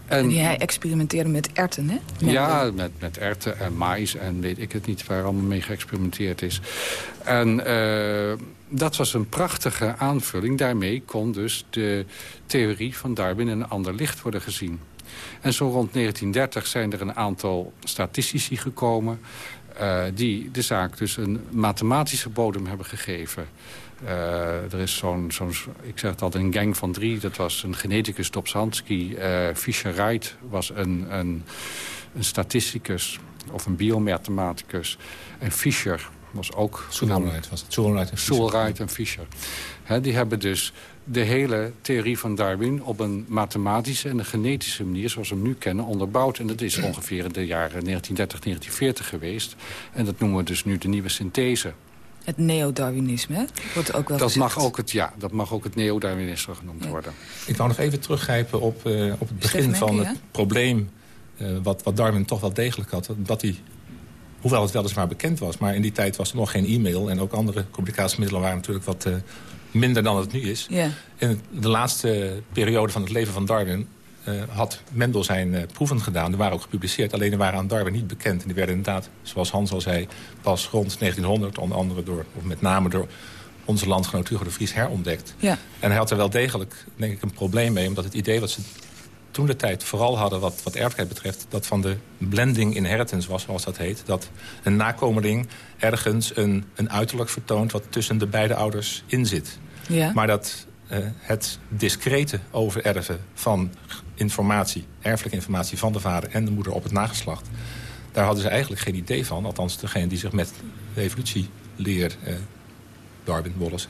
En die hij experimenteerde met erten, hè? Met ja, met, met erten en mais en weet ik het niet... waar allemaal mee geëxperimenteerd is. En uh, dat was een prachtige aanvulling. Daarmee kon dus de theorie van Darwin in een ander licht worden gezien. En zo rond 1930 zijn er een aantal statistici gekomen... Uh, die de zaak dus een mathematische bodem hebben gegeven. Uh, er is zo'n, zo'n, ik zeg het altijd, een gang van drie. Dat was een geneticus, Dobzhansky. Uh, Fischer Wright was een, een, een statisticus of een biomathematicus. En Fischer was ook... Soelwright was het. Soelwright en Fischer. En Fischer. He, die hebben dus de hele theorie van Darwin op een mathematische en een genetische manier... zoals we hem nu kennen, onderbouwd. En dat is ongeveer in de jaren 1930, 1940 geweest. En dat noemen we dus nu de nieuwe synthese. Het neo-Darwinisme, wordt ook wel dat gezegd. mag ook het, Ja, dat mag ook het neo-Darwinisme genoemd Ja. worden. Ik wou nog even teruggrijpen op, uh, op het begin van het probleem... Uh, wat, wat Darwin toch wel degelijk had. Dat hij, hoewel het weliswaar bekend was... maar in die tijd was er nog geen e-mail... en ook andere communicatiemiddelen waren natuurlijk wat uh, minder dan het nu is. Ja. In de laatste periode van het leven van Darwin... Uh, had Mendel zijn uh, proeven gedaan. Die waren ook gepubliceerd. Alleen die waren aan Darwin niet bekend. En die werden inderdaad, zoals Hans al zei... pas rond 1900, onder andere door... of met name door onze landgenoot Hugo de Vries herontdekt. Ja. En hij had er wel degelijk, denk ik, een probleem mee. Omdat het idee wat ze toen de tijd vooral hadden wat, wat erfelijkheid betreft... dat van de blending inheritance was, zoals dat heet. Dat een nakomeling ergens een, een uiterlijk vertoont... wat tussen de beide ouders in zit. Ja. Maar dat uh, het discrete overerven van informatie... erfelijke informatie van de vader en de moeder op het nageslacht... daar hadden ze eigenlijk geen idee van. Althans, degene die zich met de evolutieleer... Uh, Darwin, Wallace,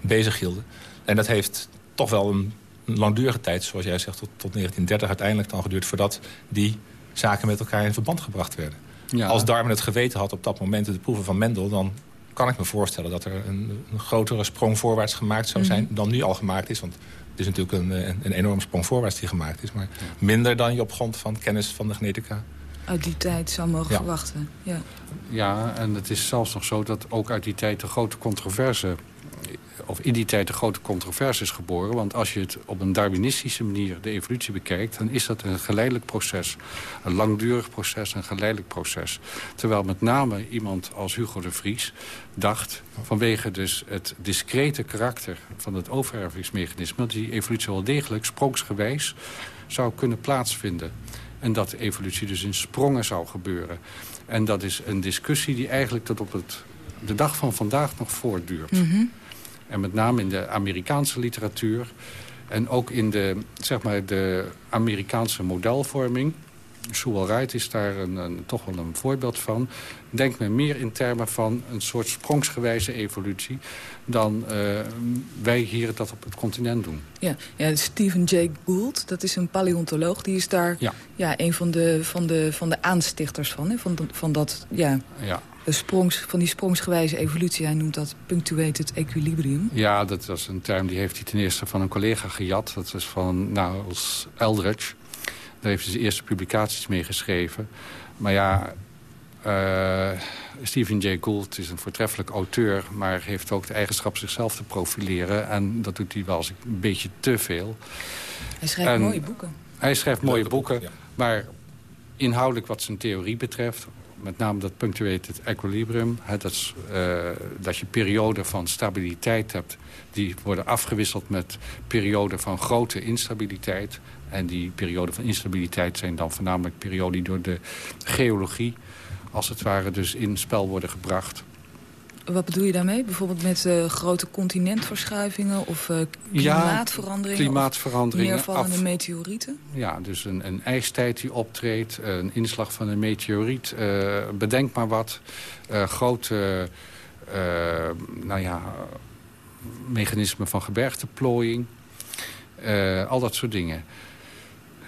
bezig hielden. En dat heeft toch wel een langdurige tijd, zoals jij zegt, tot, tot 1930 uiteindelijk dan geduurd... voordat die zaken met elkaar in verband gebracht werden. Ja. Als Darwin het geweten had op dat moment de proeven van Mendel... dan kan ik me voorstellen dat er een, een grotere sprong voorwaarts gemaakt zou zijn... Mm -hmm. dan nu al gemaakt is. Want het is natuurlijk een, een, een enorme sprong voorwaarts die gemaakt is. Maar ja. minder dan je op grond van kennis van de genetica... Uit die tijd zou mogen Ja. verwachten. Ja. Ja, en het is zelfs nog zo dat ook uit die tijd de grote controverse... of in die tijd de grote controverse is geboren. Want als je het op een darwinistische manier de evolutie bekijkt... dan is dat een geleidelijk proces. Een langdurig proces, een geleidelijk proces. Terwijl met name iemand als Hugo de Vries dacht... vanwege dus het discrete karakter van het overervingsmechanisme... dat die evolutie wel degelijk sprongsgewijs zou kunnen plaatsvinden. En dat de evolutie dus in sprongen zou gebeuren. En dat is een discussie die eigenlijk tot op het, de dag van vandaag nog voortduurt. -hmm. En met name in de Amerikaanse literatuur... en ook in de, zeg maar, de Amerikaanse modelvorming... Sewell Wright is daar een, een, toch wel een voorbeeld van. Denkt men meer in termen van een soort sprongsgewijze evolutie... dan uh, wij hier dat op het continent doen. Ja, ja Stephen Jay Gould, dat is een paleontoloog. Die is daar ja. Ja, een van de, van, de, van de aanstichters van. Hè? Van, van, dat, ja, ja. De sprongs, van die sprongsgewijze evolutie. Hij noemt dat punctuated equilibrium. Ja, dat was een term die heeft hij ten eerste van een collega gejat. Dat is van Niles Eldridge. Daar heeft hij zijn eerste publicaties mee geschreven. Maar ja, uh, Stephen Jay Gould is een voortreffelijk auteur... maar heeft ook de eigenschap zichzelf te profileren. En dat doet hij wel eens een beetje te veel. Hij schrijft mooie boeken. Hij schrijft mooie boeken, maar inhoudelijk wat zijn theorie betreft... met name dat punctuated equilibrium... Hè, dat, uh, dat je perioden van stabiliteit hebt... die worden afgewisseld met perioden van grote instabiliteit... En die perioden van instabiliteit zijn dan voornamelijk perioden die door de geologie als het ware dus in spel worden gebracht. Wat bedoel je daarmee? Bijvoorbeeld met uh, grote continentverschuivingen of uh, klimaatveranderingen? Ja, klimaatveranderingen. Neervallende meteorieten? Ja, dus een, een ijstijd die optreedt, een inslag van een meteoriet. Uh, bedenk maar wat. grote, nou ja, mechanismen van gebergteplooiing. al dat soort dingen.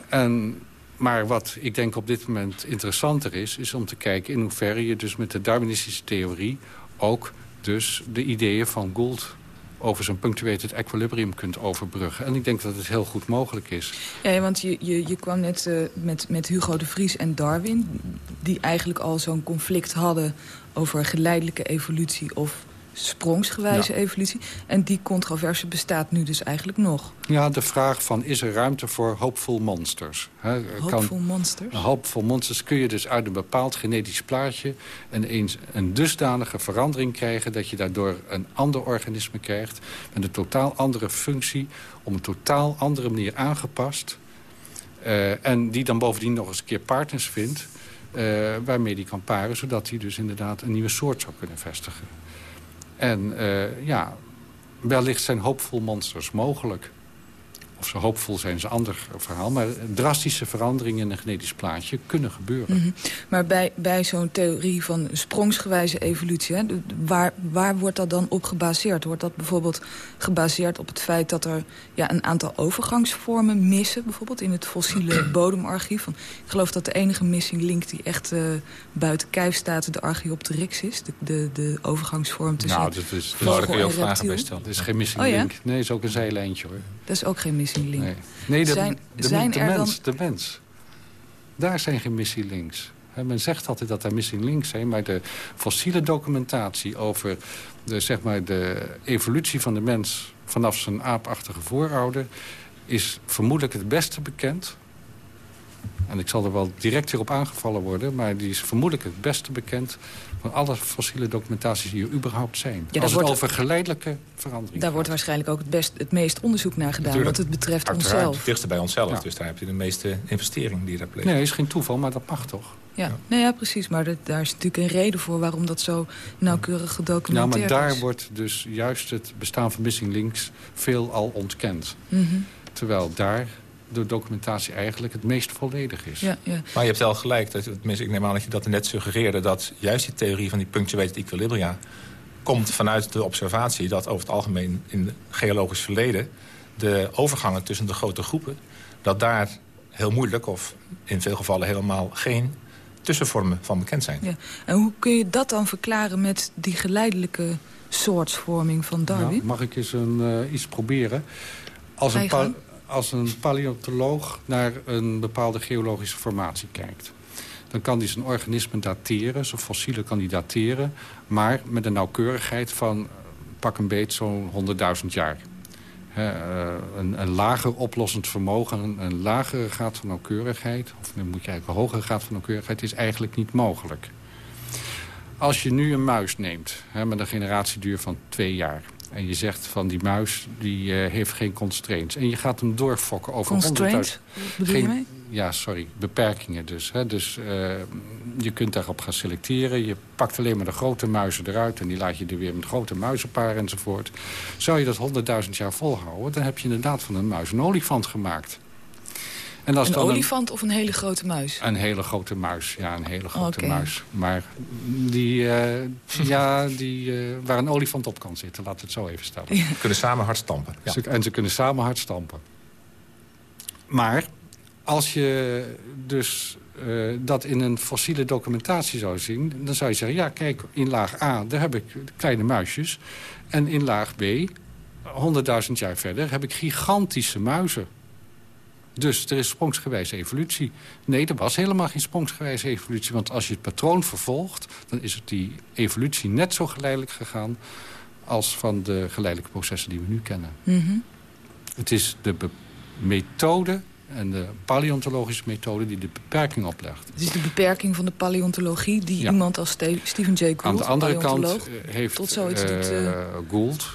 En, maar wat ik denk op dit moment interessanter is... is om te kijken in hoeverre je dus met de Darwinistische theorie... ook dus de ideeën van Gould over zo'n punctuated equilibrium kunt overbruggen. En ik denk dat het heel goed mogelijk is. Ja, want je, je, je kwam net uh, met, met Hugo de Vries en Darwin... die eigenlijk al zo'n conflict hadden over geleidelijke evolutie... of sprongsgewijze evolutie. En die controverse bestaat nu dus eigenlijk nog. Ja, de vraag van is er ruimte voor hopeful monsters? He, hopeful monsters? Hopeful monsters kun je dus uit een bepaald genetisch plaatje... eens een dusdanige verandering krijgen... dat je daardoor een ander organisme krijgt... met een totaal andere functie... op een totaal andere manier aangepast... Uh, en die dan bovendien nog eens een keer partners vindt... Uh, waarmee die kan paren, zodat hij dus inderdaad een nieuwe soort zou kunnen vestigen. En uh, ja, wellicht zijn hoopvol monsters mogelijk. Of ze hoopvol zijn is een ander verhaal. Maar drastische veranderingen in een genetisch plaatje kunnen gebeuren. Mm -hmm. Maar bij, bij zo'n theorie van sprongsgewijze evolutie... Hè, waar, waar wordt dat dan op gebaseerd? Wordt dat bijvoorbeeld gebaseerd op het feit dat er ja, een aantal overgangsvormen missen? Bijvoorbeeld in het fossiele bodemarchief. Van, ik geloof dat de enige missing link die echt uh, buiten kijf staat... de Archaeopteryx is. De, de, de overgangsvorm tussen Nou, dat is, daar kun je ook vragen bij stellen. Dat is geen missing oh, ja? link. Nee, is ook een zijlijntje hoor. Dat is ook geen missing link. Nee, nee de, zijn, de, zijn de, er mens, dan... de mens. Daar zijn geen missing links. He, men zegt altijd dat er missing links zijn... maar de fossiele documentatie over de, zeg maar, de evolutie van de mens... vanaf zijn aapachtige voorouder... is vermoedelijk het beste bekend... en ik zal er wel direct weer op aangevallen worden... maar die is vermoedelijk het beste bekend van alle fossiele documentaties die er überhaupt zijn. Ja, Als het over geleidelijke verandering Daar wordt waarschijnlijk ook het, best, het meest onderzoek naar gedaan, Natuurlijk. wat het betreft Uiteraard, onszelf. Het dichtste bij onszelf, ja. dus daar heb je de meeste investering die je daar pleegt. Nee, is geen toeval, maar dat mag toch? Ja, ja. Nee, ja precies. Maar dat, daar is natuurlijk een reden voor waarom dat zo nauwkeurig gedocumenteerd is. Ja, maar daar is. wordt dus juist het bestaan van missing links veel al ontkend. Mm -hmm. Terwijl daar de documentatie eigenlijk het meest volledig is. Ja, ja. Maar je hebt wel gelijk, dat, tenminste ik neem aan dat je dat net suggereerde... dat juist die theorie van die punctuated equilibria... komt vanuit de observatie dat over het algemeen in het geologisch verleden... de overgangen tussen de grote groepen... dat daar heel moeilijk of in veel gevallen helemaal geen tussenvormen van bekend zijn. Ja. En hoe kun je dat dan verklaren met die geleidelijke soortsvorming van Darwin? Nou, mag ik eens een, uh, iets proberen? Als een, als een paleontoloog naar een bepaalde geologische formatie kijkt. Dan kan hij zijn organisme dateren, zijn fossielen kan hij dateren... maar met een nauwkeurigheid van pak een beet zo'n 100.000 jaar. He, uh, een, een, lager oplossend vermogen, een, lagere graad van nauwkeurigheid... of dan moet je eigenlijk een hogere graad van nauwkeurigheid... is eigenlijk niet mogelijk. Als je nu een muis neemt met een generatieduur van twee jaar... En je zegt van die muis die uh, heeft geen constraints. En je gaat hem doorfokken over Constraints? Bedoel je mee? Ja, sorry. Beperkingen dus. Hè. Dus uh, je kunt daarop gaan selecteren. Je pakt alleen maar de grote muizen eruit... en die laat je er weer met grote muizenparen enzovoort. Zou je dat 100.000 jaar volhouden... dan heb je inderdaad van een muis een olifant gemaakt. En als een olifant of een hele grote muis? Een hele grote muis, ja, een hele grote muis. Maar die, uh, ja, die, uh, waar een olifant op kan zitten, laat het zo even stellen. Ze kunnen samen hard stampen. Ja. en ze kunnen samen hard stampen. Maar als je dus uh, dat in een fossiele documentatie zou zien... dan zou je zeggen, ja, kijk, in laag A, daar heb ik kleine muisjes. En in laag B, 100.000 jaar verder, heb ik gigantische muizen. Dus er is sprongsgewijze evolutie. Nee, er was helemaal geen sprongsgewijze evolutie. Want als je het patroon vervolgt... dan is het die evolutie net zo geleidelijk gegaan... als van de geleidelijke processen die we nu kennen. Mhm. Het is de methode en de paleontologische methode die de beperking oplegt. Het is de beperking van de paleontologie die iemand als Stephen Jay Gould... Aan de andere kant eh, heeft tot zoiets uh, Gould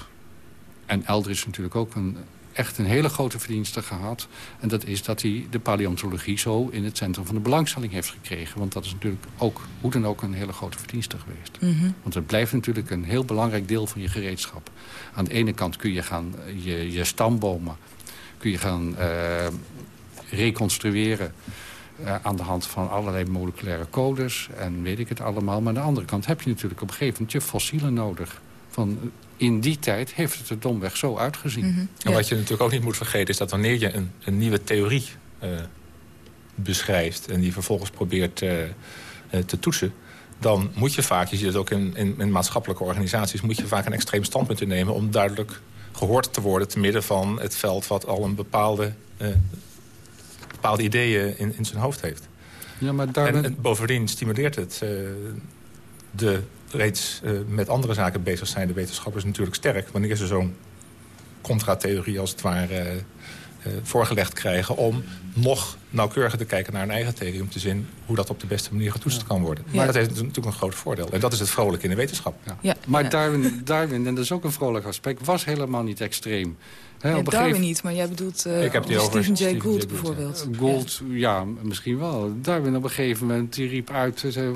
en Eldridge natuurlijk ook een, echt een hele grote verdienste gehad. En dat is dat hij de paleontologie zo in het centrum van de belangstelling heeft gekregen. Want dat is natuurlijk ook, hoe dan ook, een hele grote verdienste geweest. Mhm. Want het blijft natuurlijk een heel belangrijk deel van je gereedschap. Aan de ene kant kun je gaan je, je stambomen kun je gaan reconstrueren... Uh, aan de hand van allerlei moleculaire codes en weet ik het allemaal. Maar aan de andere kant heb je natuurlijk op een gegeven moment je fossielen nodig. Van, eh, in die tijd heeft het er domweg zo uitgezien. Mhm. En wat je natuurlijk ook niet moet vergeten... is dat wanneer je een, een nieuwe theorie uh, beschrijft... en die vervolgens probeert te toetsen... dan moet je vaak, je ziet het ook in, in, in, maatschappelijke organisaties... moet je vaak een extreem standpunt innemen... om duidelijk gehoord te worden... te midden van het veld wat al een bepaalde bepaalde ideeën in, in zijn hoofd heeft. Ja, maar daar en, bovendien stimuleert het uh, de reeds uh, met andere zaken bezig zijn... de wetenschappers natuurlijk sterk. Wanneer ze zo'n contratheorie als het ware uh, voorgelegd krijgen... om nog nauwkeuriger te kijken naar hun eigen theorie... om te zien hoe dat op de beste manier getoetst kan worden. Ja. Maar dat heeft natuurlijk een groot voordeel. En dat is het vrolijk in de wetenschap. Ja. ja. Maar Darwin, Darwin, en dat is ook een vrolijk aspect... was helemaal niet extreem. He, ja, Darwin niet, maar jij bedoelt uh, ik heb die Stephen Jay Gould bijvoorbeeld. Gould, ja. misschien wel. Darwin op een gegeven moment die riep uit... Uh,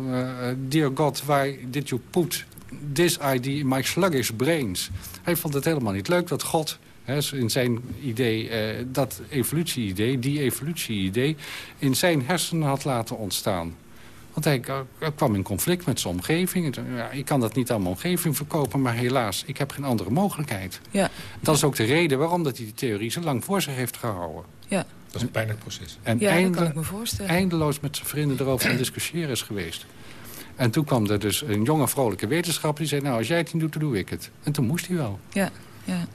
Dear God, why did you put this idea in my sluggish brains? Hij vond het helemaal niet leuk dat God in zijn idee, uh, dat evolutie-idee, die evolutie-idee... in zijn hersenen had laten ontstaan. Want hij, kwam in conflict met zijn omgeving. Ja, ik kan dat niet aan mijn omgeving verkopen, maar helaas, ik heb geen andere mogelijkheid. Ja. Dat is ook de reden waarom dat hij die theorie zo lang voor zich heeft gehouden. Ja. Dat is een pijnlijk proces. En ja, einde, dat kan ik me voorstellen. eindeloos met zijn vrienden erover aan discussiëren is geweest. En toen kwam er dus een jonge vrolijke wetenschapper die zei... nou, als jij het niet doet, dan doe ik het. En toen moest hij wel. Ja, ja.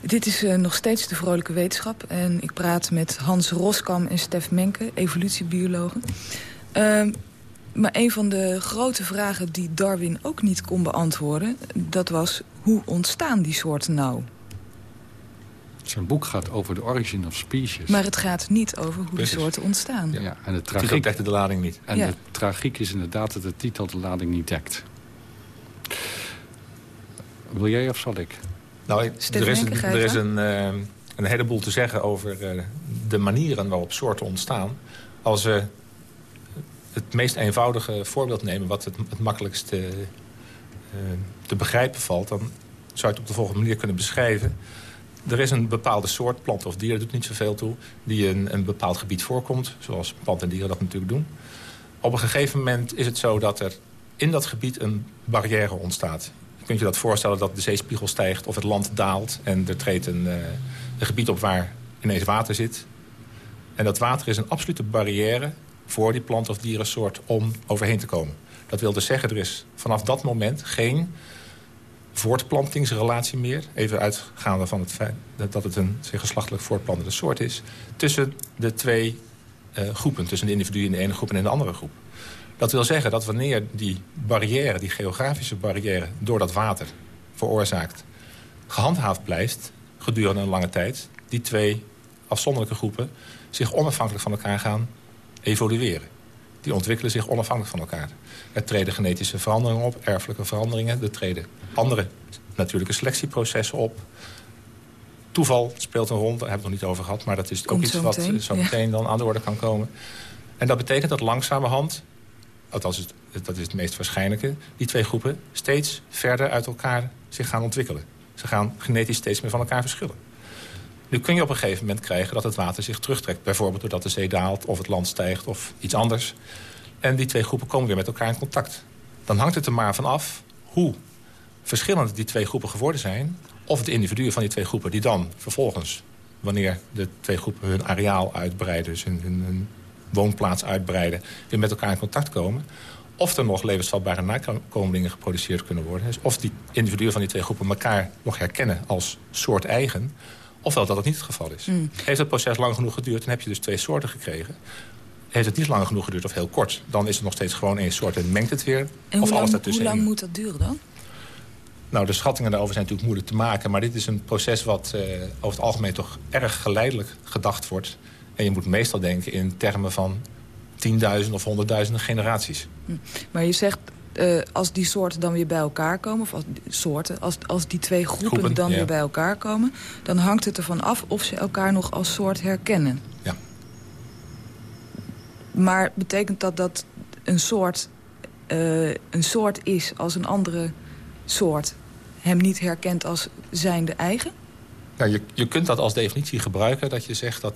Dit is uh, nog steeds de vrolijke wetenschap. En ik praat met Hans Roskam en Stef Menke, evolutiebiologen. Uh, maar een van de grote vragen die Darwin ook niet kon beantwoorden... dat was, hoe ontstaan die soorten nou? Zijn boek gaat over de origin of species. Maar het gaat niet over hoe Precies. de soorten ontstaan. Ja, en de tragiek, dekte de lading niet. en Ja. de tragiek is inderdaad dat de titel de lading niet dekt. Wil jij of zal ik? Nou, ik- er is, een, er is een, eh, een heleboel te zeggen over eh, de manieren waarop soorten ontstaan. Als we het meest eenvoudige voorbeeld nemen... wat het, het makkelijkst eh, te begrijpen valt... dan zou je het op de volgende manier kunnen beschrijven. Er is een bepaalde soort plant of dier, dat doet niet zoveel toe... die in een bepaald gebied voorkomt, zoals planten en dieren dat natuurlijk doen. Op een gegeven moment is het zo dat er in dat gebied een barrière ontstaat. Kunt je dat voorstellen dat de zeespiegel stijgt of het land daalt... en er treedt een, eh, een gebied op waar ineens water zit. En dat water is een absolute barrière voor die plant- of dierensoort om overheen te komen. Dat wil dus zeggen, er is vanaf dat moment geen voortplantingsrelatie meer... even uitgaande van het feit dat het een zich geslachtelijk voortplantende soort is... tussen de twee eh, groepen, tussen de individuen in de ene groep en in de andere groep. Dat wil zeggen dat wanneer die barrière, die geografische barrière... door dat water veroorzaakt, gehandhaafd blijft gedurende een lange tijd... die twee afzonderlijke groepen zich onafhankelijk van elkaar gaan evolueren. Die ontwikkelen zich onafhankelijk van elkaar. Er treden genetische veranderingen op, erfelijke veranderingen. Er treden andere natuurlijke selectieprocessen op. Toeval speelt een rol, daar hebben we het nog niet over gehad... maar dat is ook iets zo wat meteen, zo ja. meteen dan aan de orde kan komen. En dat betekent dat langzamerhand, althans dat is het meest waarschijnlijke... die twee groepen steeds verder uit elkaar zich gaan ontwikkelen. Ze gaan genetisch steeds meer van elkaar verschillen. Nu kun je op een gegeven moment krijgen dat het water zich terugtrekt. Bijvoorbeeld doordat de zee daalt of het land stijgt of iets anders. En die twee groepen komen weer met elkaar in contact. Dan hangt het er maar van af hoe verschillend die twee groepen geworden zijn... of de individuen van die twee groepen die dan vervolgens... wanneer de twee groepen hun areaal uitbreiden... dus hun, hun, woonplaats uitbreiden... weer met elkaar in contact komen... of er nog levensvatbare nakomelingen geproduceerd kunnen worden. Dus of die individuen van die twee groepen elkaar nog herkennen als soort eigen... ofwel dat dat niet het geval is. Mm. Heeft het proces lang genoeg geduurd... dan heb je dus twee soorten gekregen heeft het niet lang genoeg geduurd of heel kort. Dan is het nog steeds gewoon één soort en mengt het weer. En of alles lang, hoe lang moet dat duren dan? Nou, de schattingen daarover zijn natuurlijk moeilijk te maken. Maar dit is een proces wat uh, over het algemeen toch erg geleidelijk gedacht wordt. En je moet meestal denken in termen van tienduizenden of honderdduizenden generaties. Hm. Maar je zegt, uh, als die soorten dan weer bij elkaar komen... of als, soorten, als, als die twee groepen, groepen dan ja. weer bij elkaar komen... dan hangt het ervan af of ze elkaar nog als soort herkennen. Ja. Maar betekent dat dat een soort, uh, een soort is als een andere soort... hem niet herkent als zijnde eigen? Ja, je, je kunt dat als definitie gebruiken. Dat je zegt dat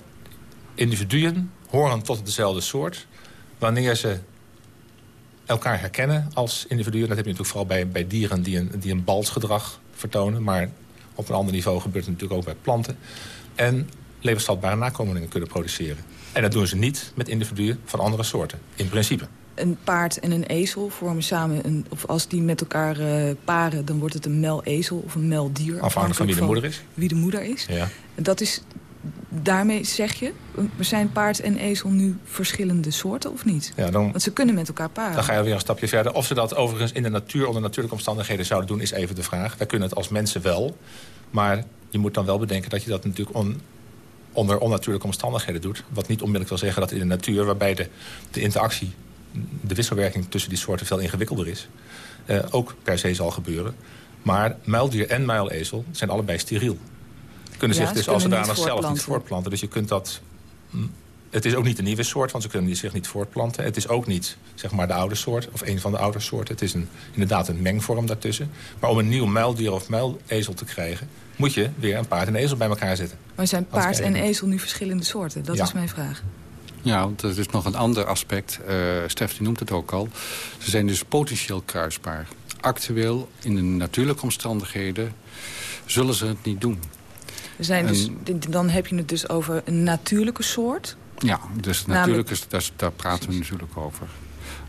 individuen horen tot dezelfde soort... wanneer ze elkaar herkennen als individuen. Dat heb je natuurlijk vooral bij, bij dieren die een, die een balsgedrag vertonen. Maar op een ander niveau gebeurt het natuurlijk ook bij planten. En levensvatbare nakomelingen kunnen produceren. En dat doen ze niet met individuen van andere soorten, in principe. Een paard en een ezel vormen samen, een, of als die met elkaar uh, paren... dan wordt het een mel-ezel of een meldier. Afhankelijk van wie de moeder is. Wie de moeder is. Ja. Dat is, daarmee zeg je, zijn paard en ezel nu verschillende soorten of niet? Ja, dan, Want ze kunnen met elkaar paren. Dan ga je weer een stapje verder. Of ze dat overigens in de natuur onder natuurlijke omstandigheden zouden doen... is even de vraag. Wij kunnen het als mensen wel. Maar je moet dan wel bedenken dat je dat natuurlijk on, onder onnatuurlijke omstandigheden doet. Wat niet onmiddellijk wil zeggen dat in de natuur... waarbij de, de interactie, de wisselwerking tussen die soorten veel ingewikkelder is... Uh, ook per se zal gebeuren. Maar muildier en muilezel zijn allebei steriel. Kunnen ja, zich dus als zodanig zelf niet voortplanten. Dus je kunt dat... Het is ook niet een nieuwe soort, want ze kunnen zich niet voortplanten. Het is ook niet zeg maar, de oude soort, of een van de oude soorten. Het is een, inderdaad een mengvorm daartussen. Maar om een nieuw muildier of muilezel te krijgen moet je weer een paard en ezel bij elkaar zetten. Maar zijn paard en ezel nu verschillende soorten? Dat ja. is mijn vraag. Ja, want dat is nog een ander aspect. Uh, Stef noemt het ook al. Ze zijn dus potentieel kruisbaar. Actueel, in de natuurlijke omstandigheden, zullen ze het niet doen. Zijn dus, en, dan heb je het dus over een natuurlijke soort? Ja, dus natuurlijk is, daar, daar praten we natuurlijk over.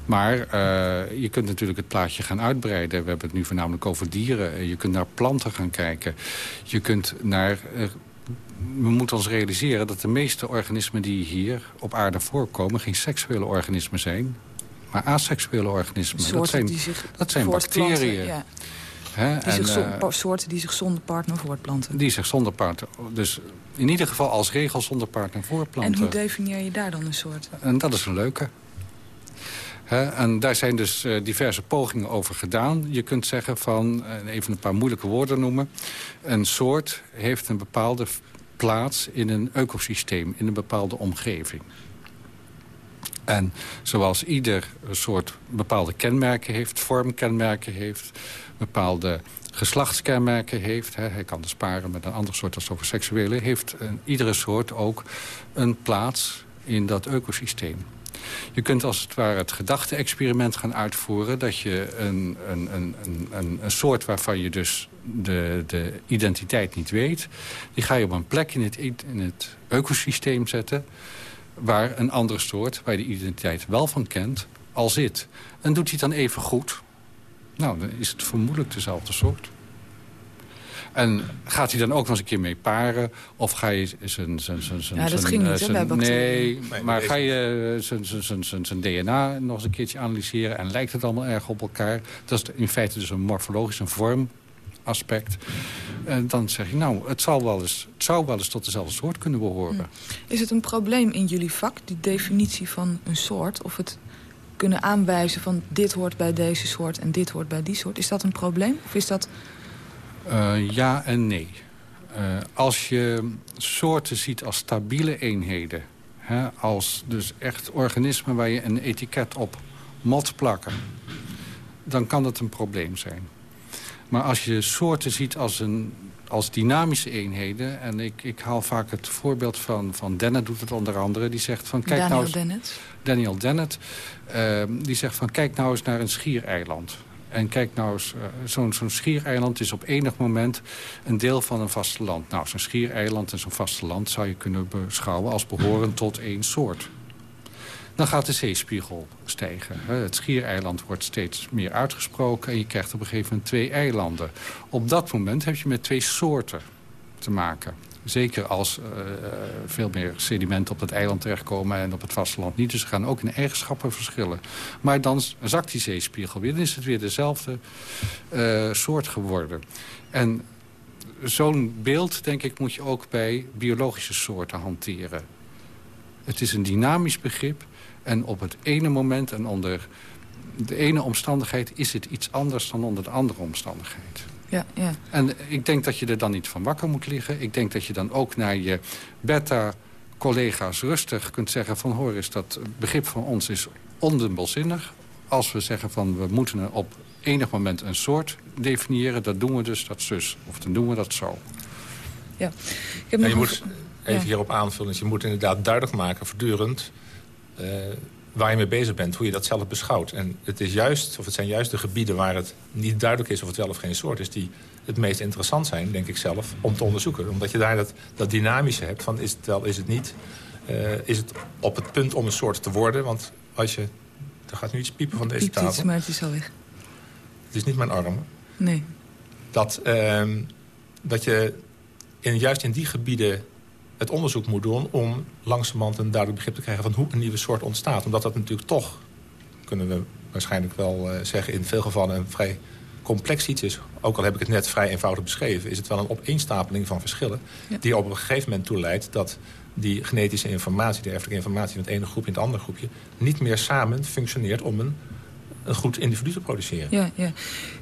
Maar uh, je kunt natuurlijk het plaatje gaan uitbreiden. We hebben het nu voornamelijk over dieren. Je kunt naar planten gaan kijken. Je kunt naar... Uh, we moeten ons realiseren dat de meeste organismen die hier op aarde voorkomen... geen seksuele organismen zijn, maar aseksuele organismen. Dat zijn, dat zijn bacteriën. Ja. He, die en, zich uh, soorten die zich zonder partner voortplanten. Die zich zonder partner. Dus in ieder geval als regel zonder partner voortplanten. En hoe definieer je daar dan een soort? En dat is een leuke. He, en daar zijn dus uh, diverse pogingen over gedaan. Je kunt zeggen van, even een paar moeilijke woorden noemen... een soort heeft een bepaalde plaats in een ecosysteem, in een bepaalde omgeving. En zoals ieder soort bepaalde kenmerken heeft, vormkenmerken heeft... bepaalde geslachtskenmerken heeft... Hè, hij kan dus paren met een ander soort als seksuele... heeft iedere soort ook een plaats in dat ecosysteem. Je kunt als het ware het gedachte-experiment gaan uitvoeren... dat je een, een, een, een, een soort waarvan je dus de, de identiteit niet weet... die ga je op een plek in het, in het ecosysteem zetten... waar een andere soort, waar je de identiteit wel van kent, al zit. En doet hij dan even goed... nou, dan is het vermoedelijk dezelfde soort. En gaat hij dan ook nog eens een keer mee paren? Of ga je zijn... zijn, zijn, zijn ja, dat ging niet, zijn, hè, bij Nee, maar ga je zijn, zijn, DNA nog eens een keertje analyseren... en lijkt het allemaal erg op elkaar? Dat is in feite dus een morfologisch, een vormaspect. En dan zeg je, nou, het, zal wel eens, het zou wel eens tot dezelfde soort kunnen behoren. Is het een probleem in jullie vak, die definitie van een soort? Of het kunnen aanwijzen van dit hoort bij deze soort en dit hoort bij die soort? Is dat een probleem? Of is dat... Uh, ja en nee. Uh, als je soorten ziet als stabiele eenheden... Hè, als dus echt organismen waar je een etiket op moet plakken... dan kan dat een probleem zijn. Maar als je soorten ziet als, een, als dynamische eenheden... en ik, ik haal vaak het voorbeeld van, van Dennett, doet het onder andere... die zegt van... Kijk Daniel nou eens, Dennett. Daniel Dennett, uh, die zegt van... kijk nou eens naar een schiereiland. En kijk nou eens, uh, zo'n zo'n schiereiland is op enig moment een deel van een vasteland. Nou, zo'n schiereiland en zo'n vasteland zou je kunnen beschouwen als behorend tot één soort. Dan gaat de zeespiegel stijgen. Het schiereiland wordt steeds meer uitgesproken... en je krijgt op een gegeven moment twee eilanden. Op dat moment heb je met twee soorten te maken. Zeker als uh, veel meer sedimenten op het eiland terechtkomen... en op het vasteland niet. Dus ze gaan ook in eigenschappen verschillen. Maar dan zakt die zeespiegel weer. Dan is het weer dezelfde uh, soort geworden. En zo'n beeld, denk ik, moet je ook bij biologische soorten hanteren. Het is een dynamisch begrip. En op het ene moment en onder de ene omstandigheid... is het iets anders dan onder de andere omstandigheid. Ja, ja. En ik denk dat je er dan niet van wakker moet liggen. Ik denk dat je dan ook naar je beta-collega's rustig kunt zeggen... van hoor eens, dat begrip van ons is ondubbelzinnig. Als we zeggen van we moeten op enig moment een soort definiëren... dan doen we dus dat zus, of dan doen we dat zo. Ja. Ik heb nog je moet even ja. hierop aanvullen. Dus je moet inderdaad duidelijk maken, voortdurend... Uh, waar je mee bezig bent, hoe je dat zelf beschouwt. En het, is juist, of het zijn juist de gebieden waar het niet duidelijk is... of het wel of geen soort is, die het meest interessant zijn, denk ik zelf... om te onderzoeken. Omdat je daar dat, dat dynamische hebt van is het wel, is het niet... Uh, is het op het punt om een soort te worden. Want als je... Er gaat nu iets piepen van deze tafel. iets, maar het is al weg. Het is niet mijn arm. Nee. Dat, uh, dat je in, juist in die gebieden het onderzoek moet doen... om langzamerhand een duidelijk begrip te krijgen... van hoe een nieuwe soort ontstaat. Omdat dat natuurlijk toch, kunnen we waarschijnlijk wel uh, zeggen... in veel gevallen een vrij complex iets is. Ook al heb ik het net vrij eenvoudig beschreven... is het wel een opeenstapeling van verschillen... Ja. die op een gegeven moment toeleidt dat die genetische informatie... de erfelijke informatie van het ene groepje in het andere groepje... niet meer samen functioneert om een, een goed individu te produceren. Ja, ja.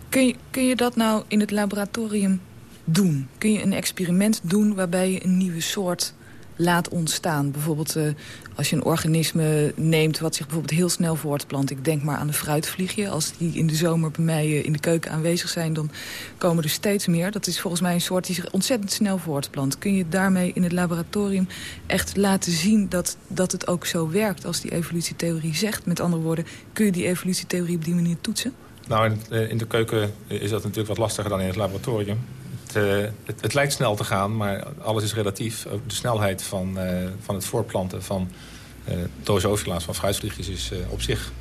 Kun, je, kun je dat nou in het laboratorium doen? Kun je een experiment doen waarbij je een nieuwe soort laat ontstaan? Bijvoorbeeld uh, als je een organisme neemt wat zich bijvoorbeeld heel snel voortplant. Ik denk maar aan een fruitvliegje. Als die in de zomer bij mij uh, in de keuken aanwezig zijn, dan komen er steeds meer. Dat is volgens mij een soort die zich ontzettend snel voortplant. Kun je daarmee in het laboratorium echt laten zien dat, dat het ook zo werkt als die evolutietheorie zegt? Met andere woorden, kun je die evolutietheorie op die manier toetsen? Nou, in, in de keuken is dat natuurlijk wat lastiger dan in het laboratorium. Het, uh, het, het, lijkt snel te gaan, maar alles is relatief. Ook de snelheid van, uh, van het voortplanten van uh, van fruitvliegjes, is op zich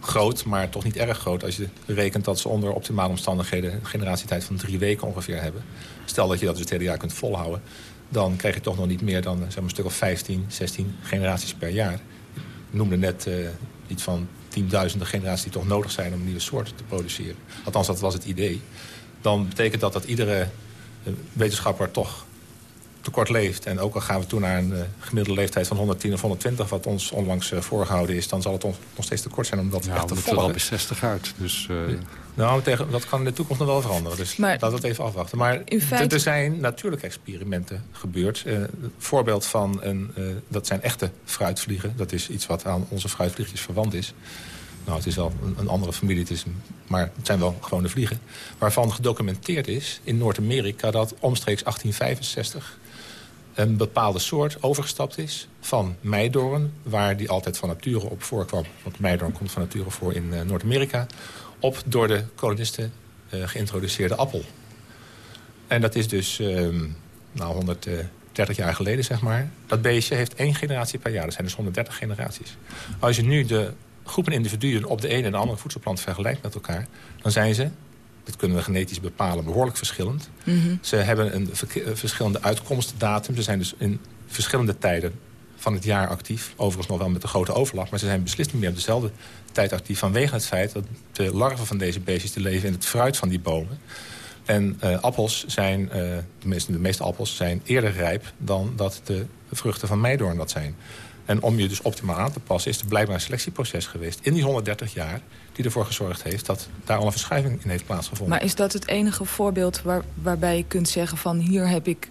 groot, maar toch niet erg groot. Als je rekent dat ze onder optimale omstandigheden een generatietijd van drie weken ongeveer hebben. Stel dat je dat dus het hele jaar kunt volhouden. Dan krijg je toch nog niet meer dan zeg maar, een stuk of 15, 16 generaties per jaar. Ik noemde net iets van tienduizenden generaties die toch nodig zijn om nieuwe soorten te produceren. Althans, dat was het idee. Dan betekent dat dat iedere wetenschapper toch tekort leeft. En ook al gaan we toen naar een uh, gemiddelde leeftijd van 110 of 120... wat ons onlangs uh, voorgehouden is... dan zal het ons nog steeds tekort zijn om dat ja, echt te volgen. Ja, we 60 uit. Dus, uh... Nou, tegen, dat kan in de toekomst nog wel veranderen. Dus maar, laten we het even afwachten. Maar feite... er zijn natuurlijk experimenten gebeurd. een voorbeeld van, een, dat zijn echte fruitvliegen. Dat is iets wat aan onze fruitvliegjes verwant is. Nou, het is wel een, andere familie, het is, maar het zijn wel gewone vliegen. Waarvan gedocumenteerd is in Noord-Amerika dat omstreeks 1865 een bepaalde soort overgestapt is van meidoorn... waar die altijd van nature op voorkwam. Want meidoorn komt van nature voor in uh, Noord-Amerika... op door de kolonisten uh, geïntroduceerde appel. En dat is dus uh, nou, 130 jaar geleden, zeg maar. Dat beestje heeft één generatie per jaar. Dat zijn dus 130 generaties. Als je nu de groepen individuen op de ene en de andere voedselplant vergelijkt met elkaar... dan zijn ze, dat kunnen we genetisch bepalen, behoorlijk verschillend. Mm -hmm. Ze hebben een verschillende uitkomstdatum. Ze zijn dus in verschillende tijden van het jaar actief. Overigens nog wel met een grote overlap. Maar ze zijn beslist niet meer op dezelfde tijd actief... vanwege het feit dat de larven van deze beestjes te leven in het fruit van die bomen. En uh, appels zijn, uh, de, meeste, de meeste appels zijn eerder rijp... dan dat de vruchten van meidoorn dat zijn. En om je dus optimaal aan te passen... is er blijkbaar een selectieproces geweest in die 130 jaar... die ervoor gezorgd heeft dat daar al een verschuiving in heeft plaatsgevonden. Maar is dat het enige voorbeeld waar, waarbij je kunt zeggen van... hier heb ik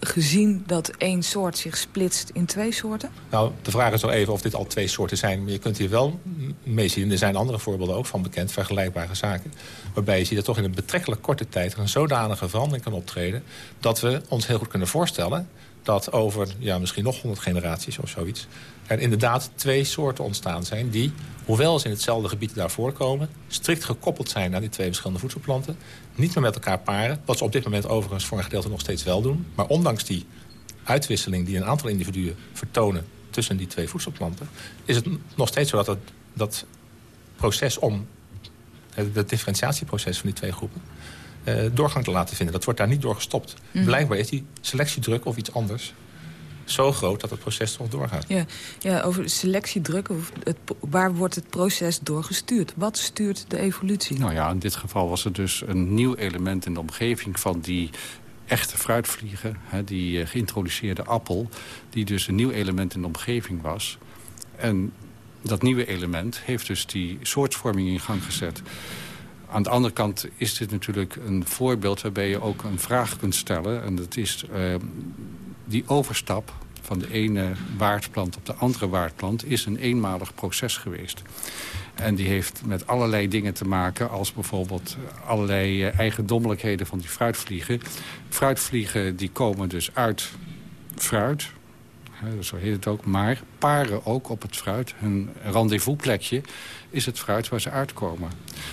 gezien dat één soort zich splitst in twee soorten? Nou, de vraag is wel even of dit al twee soorten zijn. Maar je kunt hier wel mee zien. Er zijn andere voorbeelden ook van bekend, vergelijkbare zaken. Waarbij je ziet dat toch in een betrekkelijk korte tijd... er een zodanige verandering kan optreden... dat we ons heel goed kunnen voorstellen dat over ja, misschien nog honderd generaties of zoiets... er inderdaad twee soorten ontstaan zijn die, hoewel ze in hetzelfde gebied daar voorkomen... strikt gekoppeld zijn aan die twee verschillende voedselplanten... niet meer met elkaar paren, wat ze op dit moment overigens voor een gedeelte nog steeds wel doen. Maar ondanks die uitwisseling die een aantal individuen vertonen... tussen die twee voedselplanten, is het nog steeds zo dat het, dat proces om... het differentiatieproces van die twee groepen doorgang te laten vinden. Dat wordt daar niet door gestopt. Mhm. Blijkbaar is die selectiedruk of iets anders zo groot dat het proces toch doorgaat. Ja, ja over selectiedruk, het, waar wordt het proces door gestuurd? Wat stuurt de evolutie? Nou ja, in dit geval was het dus een nieuw element in de omgeving van die echte fruitvliegen. Hè, die uh, geïntroduceerde appel, die dus een nieuw element in de omgeving was. En dat nieuwe element heeft dus die soortvorming in gang gezet. Aan de andere kant is dit natuurlijk een voorbeeld waarbij je ook een vraag kunt stellen. En dat is uh, die overstap van de ene waardplant op de andere waardplant... is een eenmalig proces geweest. En die heeft met allerlei dingen te maken... als bijvoorbeeld allerlei uh, eigendommelijkheden van die fruitvliegen. Fruitvliegen die komen dus uit fruit, zo heet het ook. Maar paren ook op het fruit. Hun rendezvousplekje is het fruit waar ze uitkomen.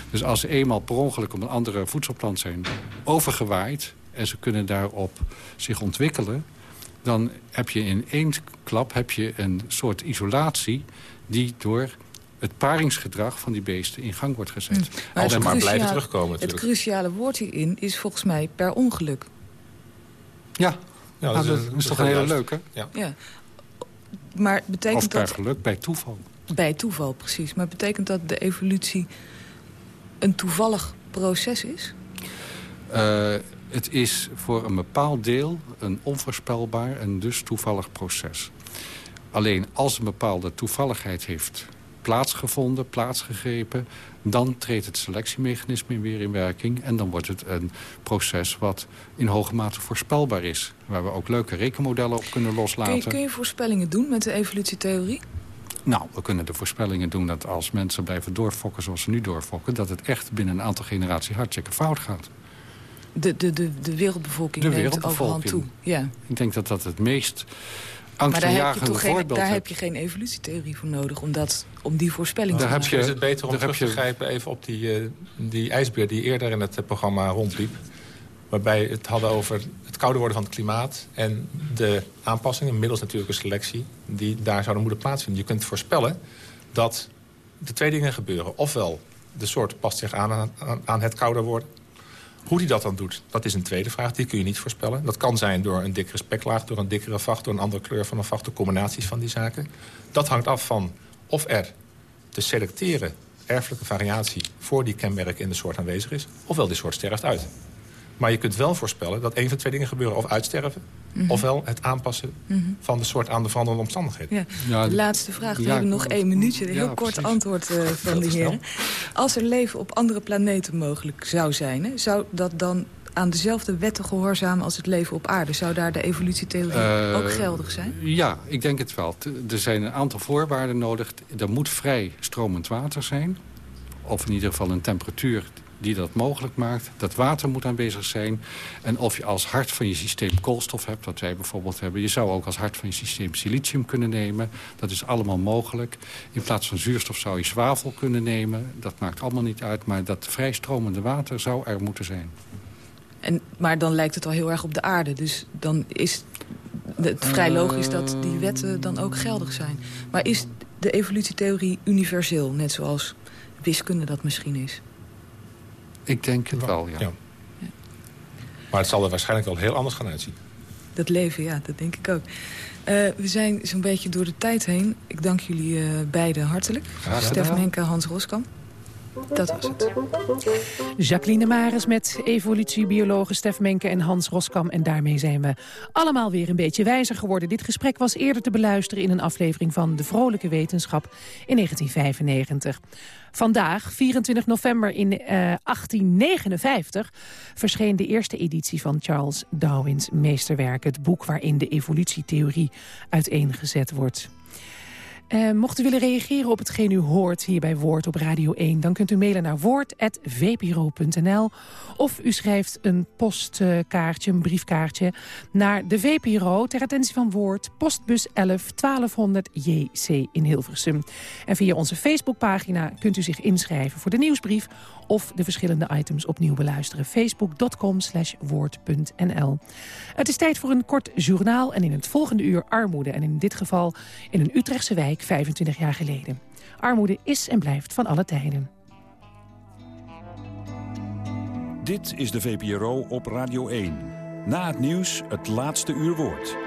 Dus als ze eenmaal per ongeluk op een andere voedselplant zijn overgewaaid... en ze kunnen daarop zich ontwikkelen... dan heb je in één klap heb je een soort isolatie... die door het paringsgedrag van die beesten in gang wordt gezet. Mm. Maar, Altijd maar blijven terugkomen natuurlijk. Het cruciale woord hierin is volgens mij per ongeluk. Ja, ja, dat, nou, is, toch een hele leuke? Ja. ja. Maar betekent of per dat... geluk, bij toeval. Bij toeval, precies. Maar betekent dat de evolutie een toevallig proces is? Uh, het is voor een bepaald deel een onvoorspelbaar en dus toevallig proces. Alleen als een bepaalde toevalligheid heeft plaatsgevonden, plaatsgegrepen... dan treedt het selectiemechanisme weer in werking... en dan wordt het een proces wat in hoge mate voorspelbaar is. Waar we ook leuke rekenmodellen op kunnen loslaten. Kun je, kun je voorspellingen doen met de evolutietheorie? Nou, we kunnen de voorspellingen doen dat als mensen blijven doorfokken zoals ze nu doorfokken... dat het echt binnen een aantal generaties hartstikke fout gaat. De, de, de, de wereldbevolking de neemt overhand toe. Ja. Ik denk dat dat het meest maar daar heb, je toch geen, daar heb je geen evolutietheorie voor nodig om, dat, om die voorspelling te maken. Is het beter om terug te grijpen even op die, uh, die ijsbeer die eerder in het programma rondliep. Waarbij het hadden over het kouder worden van het klimaat... en de aanpassingen, middels natuurlijke selectie... die daar zouden moeten plaatsvinden. Je kunt voorspellen dat de twee dingen gebeuren. Ofwel, de soort past zich aan, aan, aan het kouder worden... Hoe die dat dan doet, dat is een tweede vraag. Die kun je niet voorspellen. Dat kan zijn door een dikkere speklaag, door een dikkere vacht... door een andere kleur van een vacht, door combinaties van die zaken. Dat hangt af van of er te selecteren erfelijke variatie... voor die kenmerk in de soort aanwezig is... ofwel die soort sterft uit. Maar je kunt wel voorspellen dat een van twee dingen gebeuren. Of uitsterven, mhm. ofwel het aanpassen mhm. van de soort aan de veranderende omstandigheden. Ja. de laatste vraag. We hebben nog één minuutje. Een heel kort antwoord uh, van de heren. Als er leven op andere planeten mogelijk zou zijn... Hè, zou dat dan aan dezelfde wetten gehoorzamen als het leven op aarde? Zou daar de evolutietheorie uh, ook geldig zijn? Ja, ik denk het wel. Er zijn een aantal voorwaarden nodig. Er moet vrij stromend water zijn. Of in ieder geval een temperatuur die dat mogelijk maakt. Dat water moet aanwezig zijn. En of je als hart van je systeem koolstof hebt, wat wij bijvoorbeeld hebben. Je zou ook als hart van je systeem silicium kunnen nemen. Dat is allemaal mogelijk. In plaats van zuurstof zou je zwavel kunnen nemen. Dat maakt allemaal niet uit. Maar dat vrijstromende water zou er moeten zijn. En, maar dan lijkt het al heel erg op de aarde. Dus dan is het vrij logisch dat die wetten dan ook geldig zijn. Maar is de evolutietheorie universeel, net zoals wiskunde dat misschien is? Ik denk het wel, ja. Maar het zal er waarschijnlijk wel heel anders gaan uitzien. Dat leven, ja, dat denk ik ook. Uh, we zijn zo'n beetje door de tijd heen. Ik dank jullie uh, beiden hartelijk. Stef Menke, Hans Roskam. Dat was het. Jacqueline Maris met evolutiebiologen Stef Menke en Hans Roskam. En daarmee zijn we allemaal weer een beetje wijzer geworden. Dit gesprek was eerder te beluisteren in een aflevering van De Vrolijke Wetenschap in 1995. Vandaag, 24 november in 1859, eh, verscheen de eerste editie van Charles Darwins meesterwerk. Het boek waarin de evolutietheorie uiteengezet wordt. Uh, mocht u willen reageren op hetgeen u hoort hier bij Woord op Radio 1... dan kunt u mailen naar woord.vpro.nl... of u schrijft een postkaartje, een briefkaartje... naar de VPRO ter attentie van Woord... postbus 11 1200 JC in Hilversum. En via onze Facebookpagina kunt u zich inschrijven voor de nieuwsbrief of de verschillende items opnieuw beluisteren. Facebook.com slash woord.nl Het is tijd voor een kort journaal en in het volgende uur armoede. En in dit geval in een Utrechtse wijk 25 jaar geleden. Armoede is en blijft van alle tijden. Dit is de VPRO op Radio 1. Na het nieuws het laatste uur woord.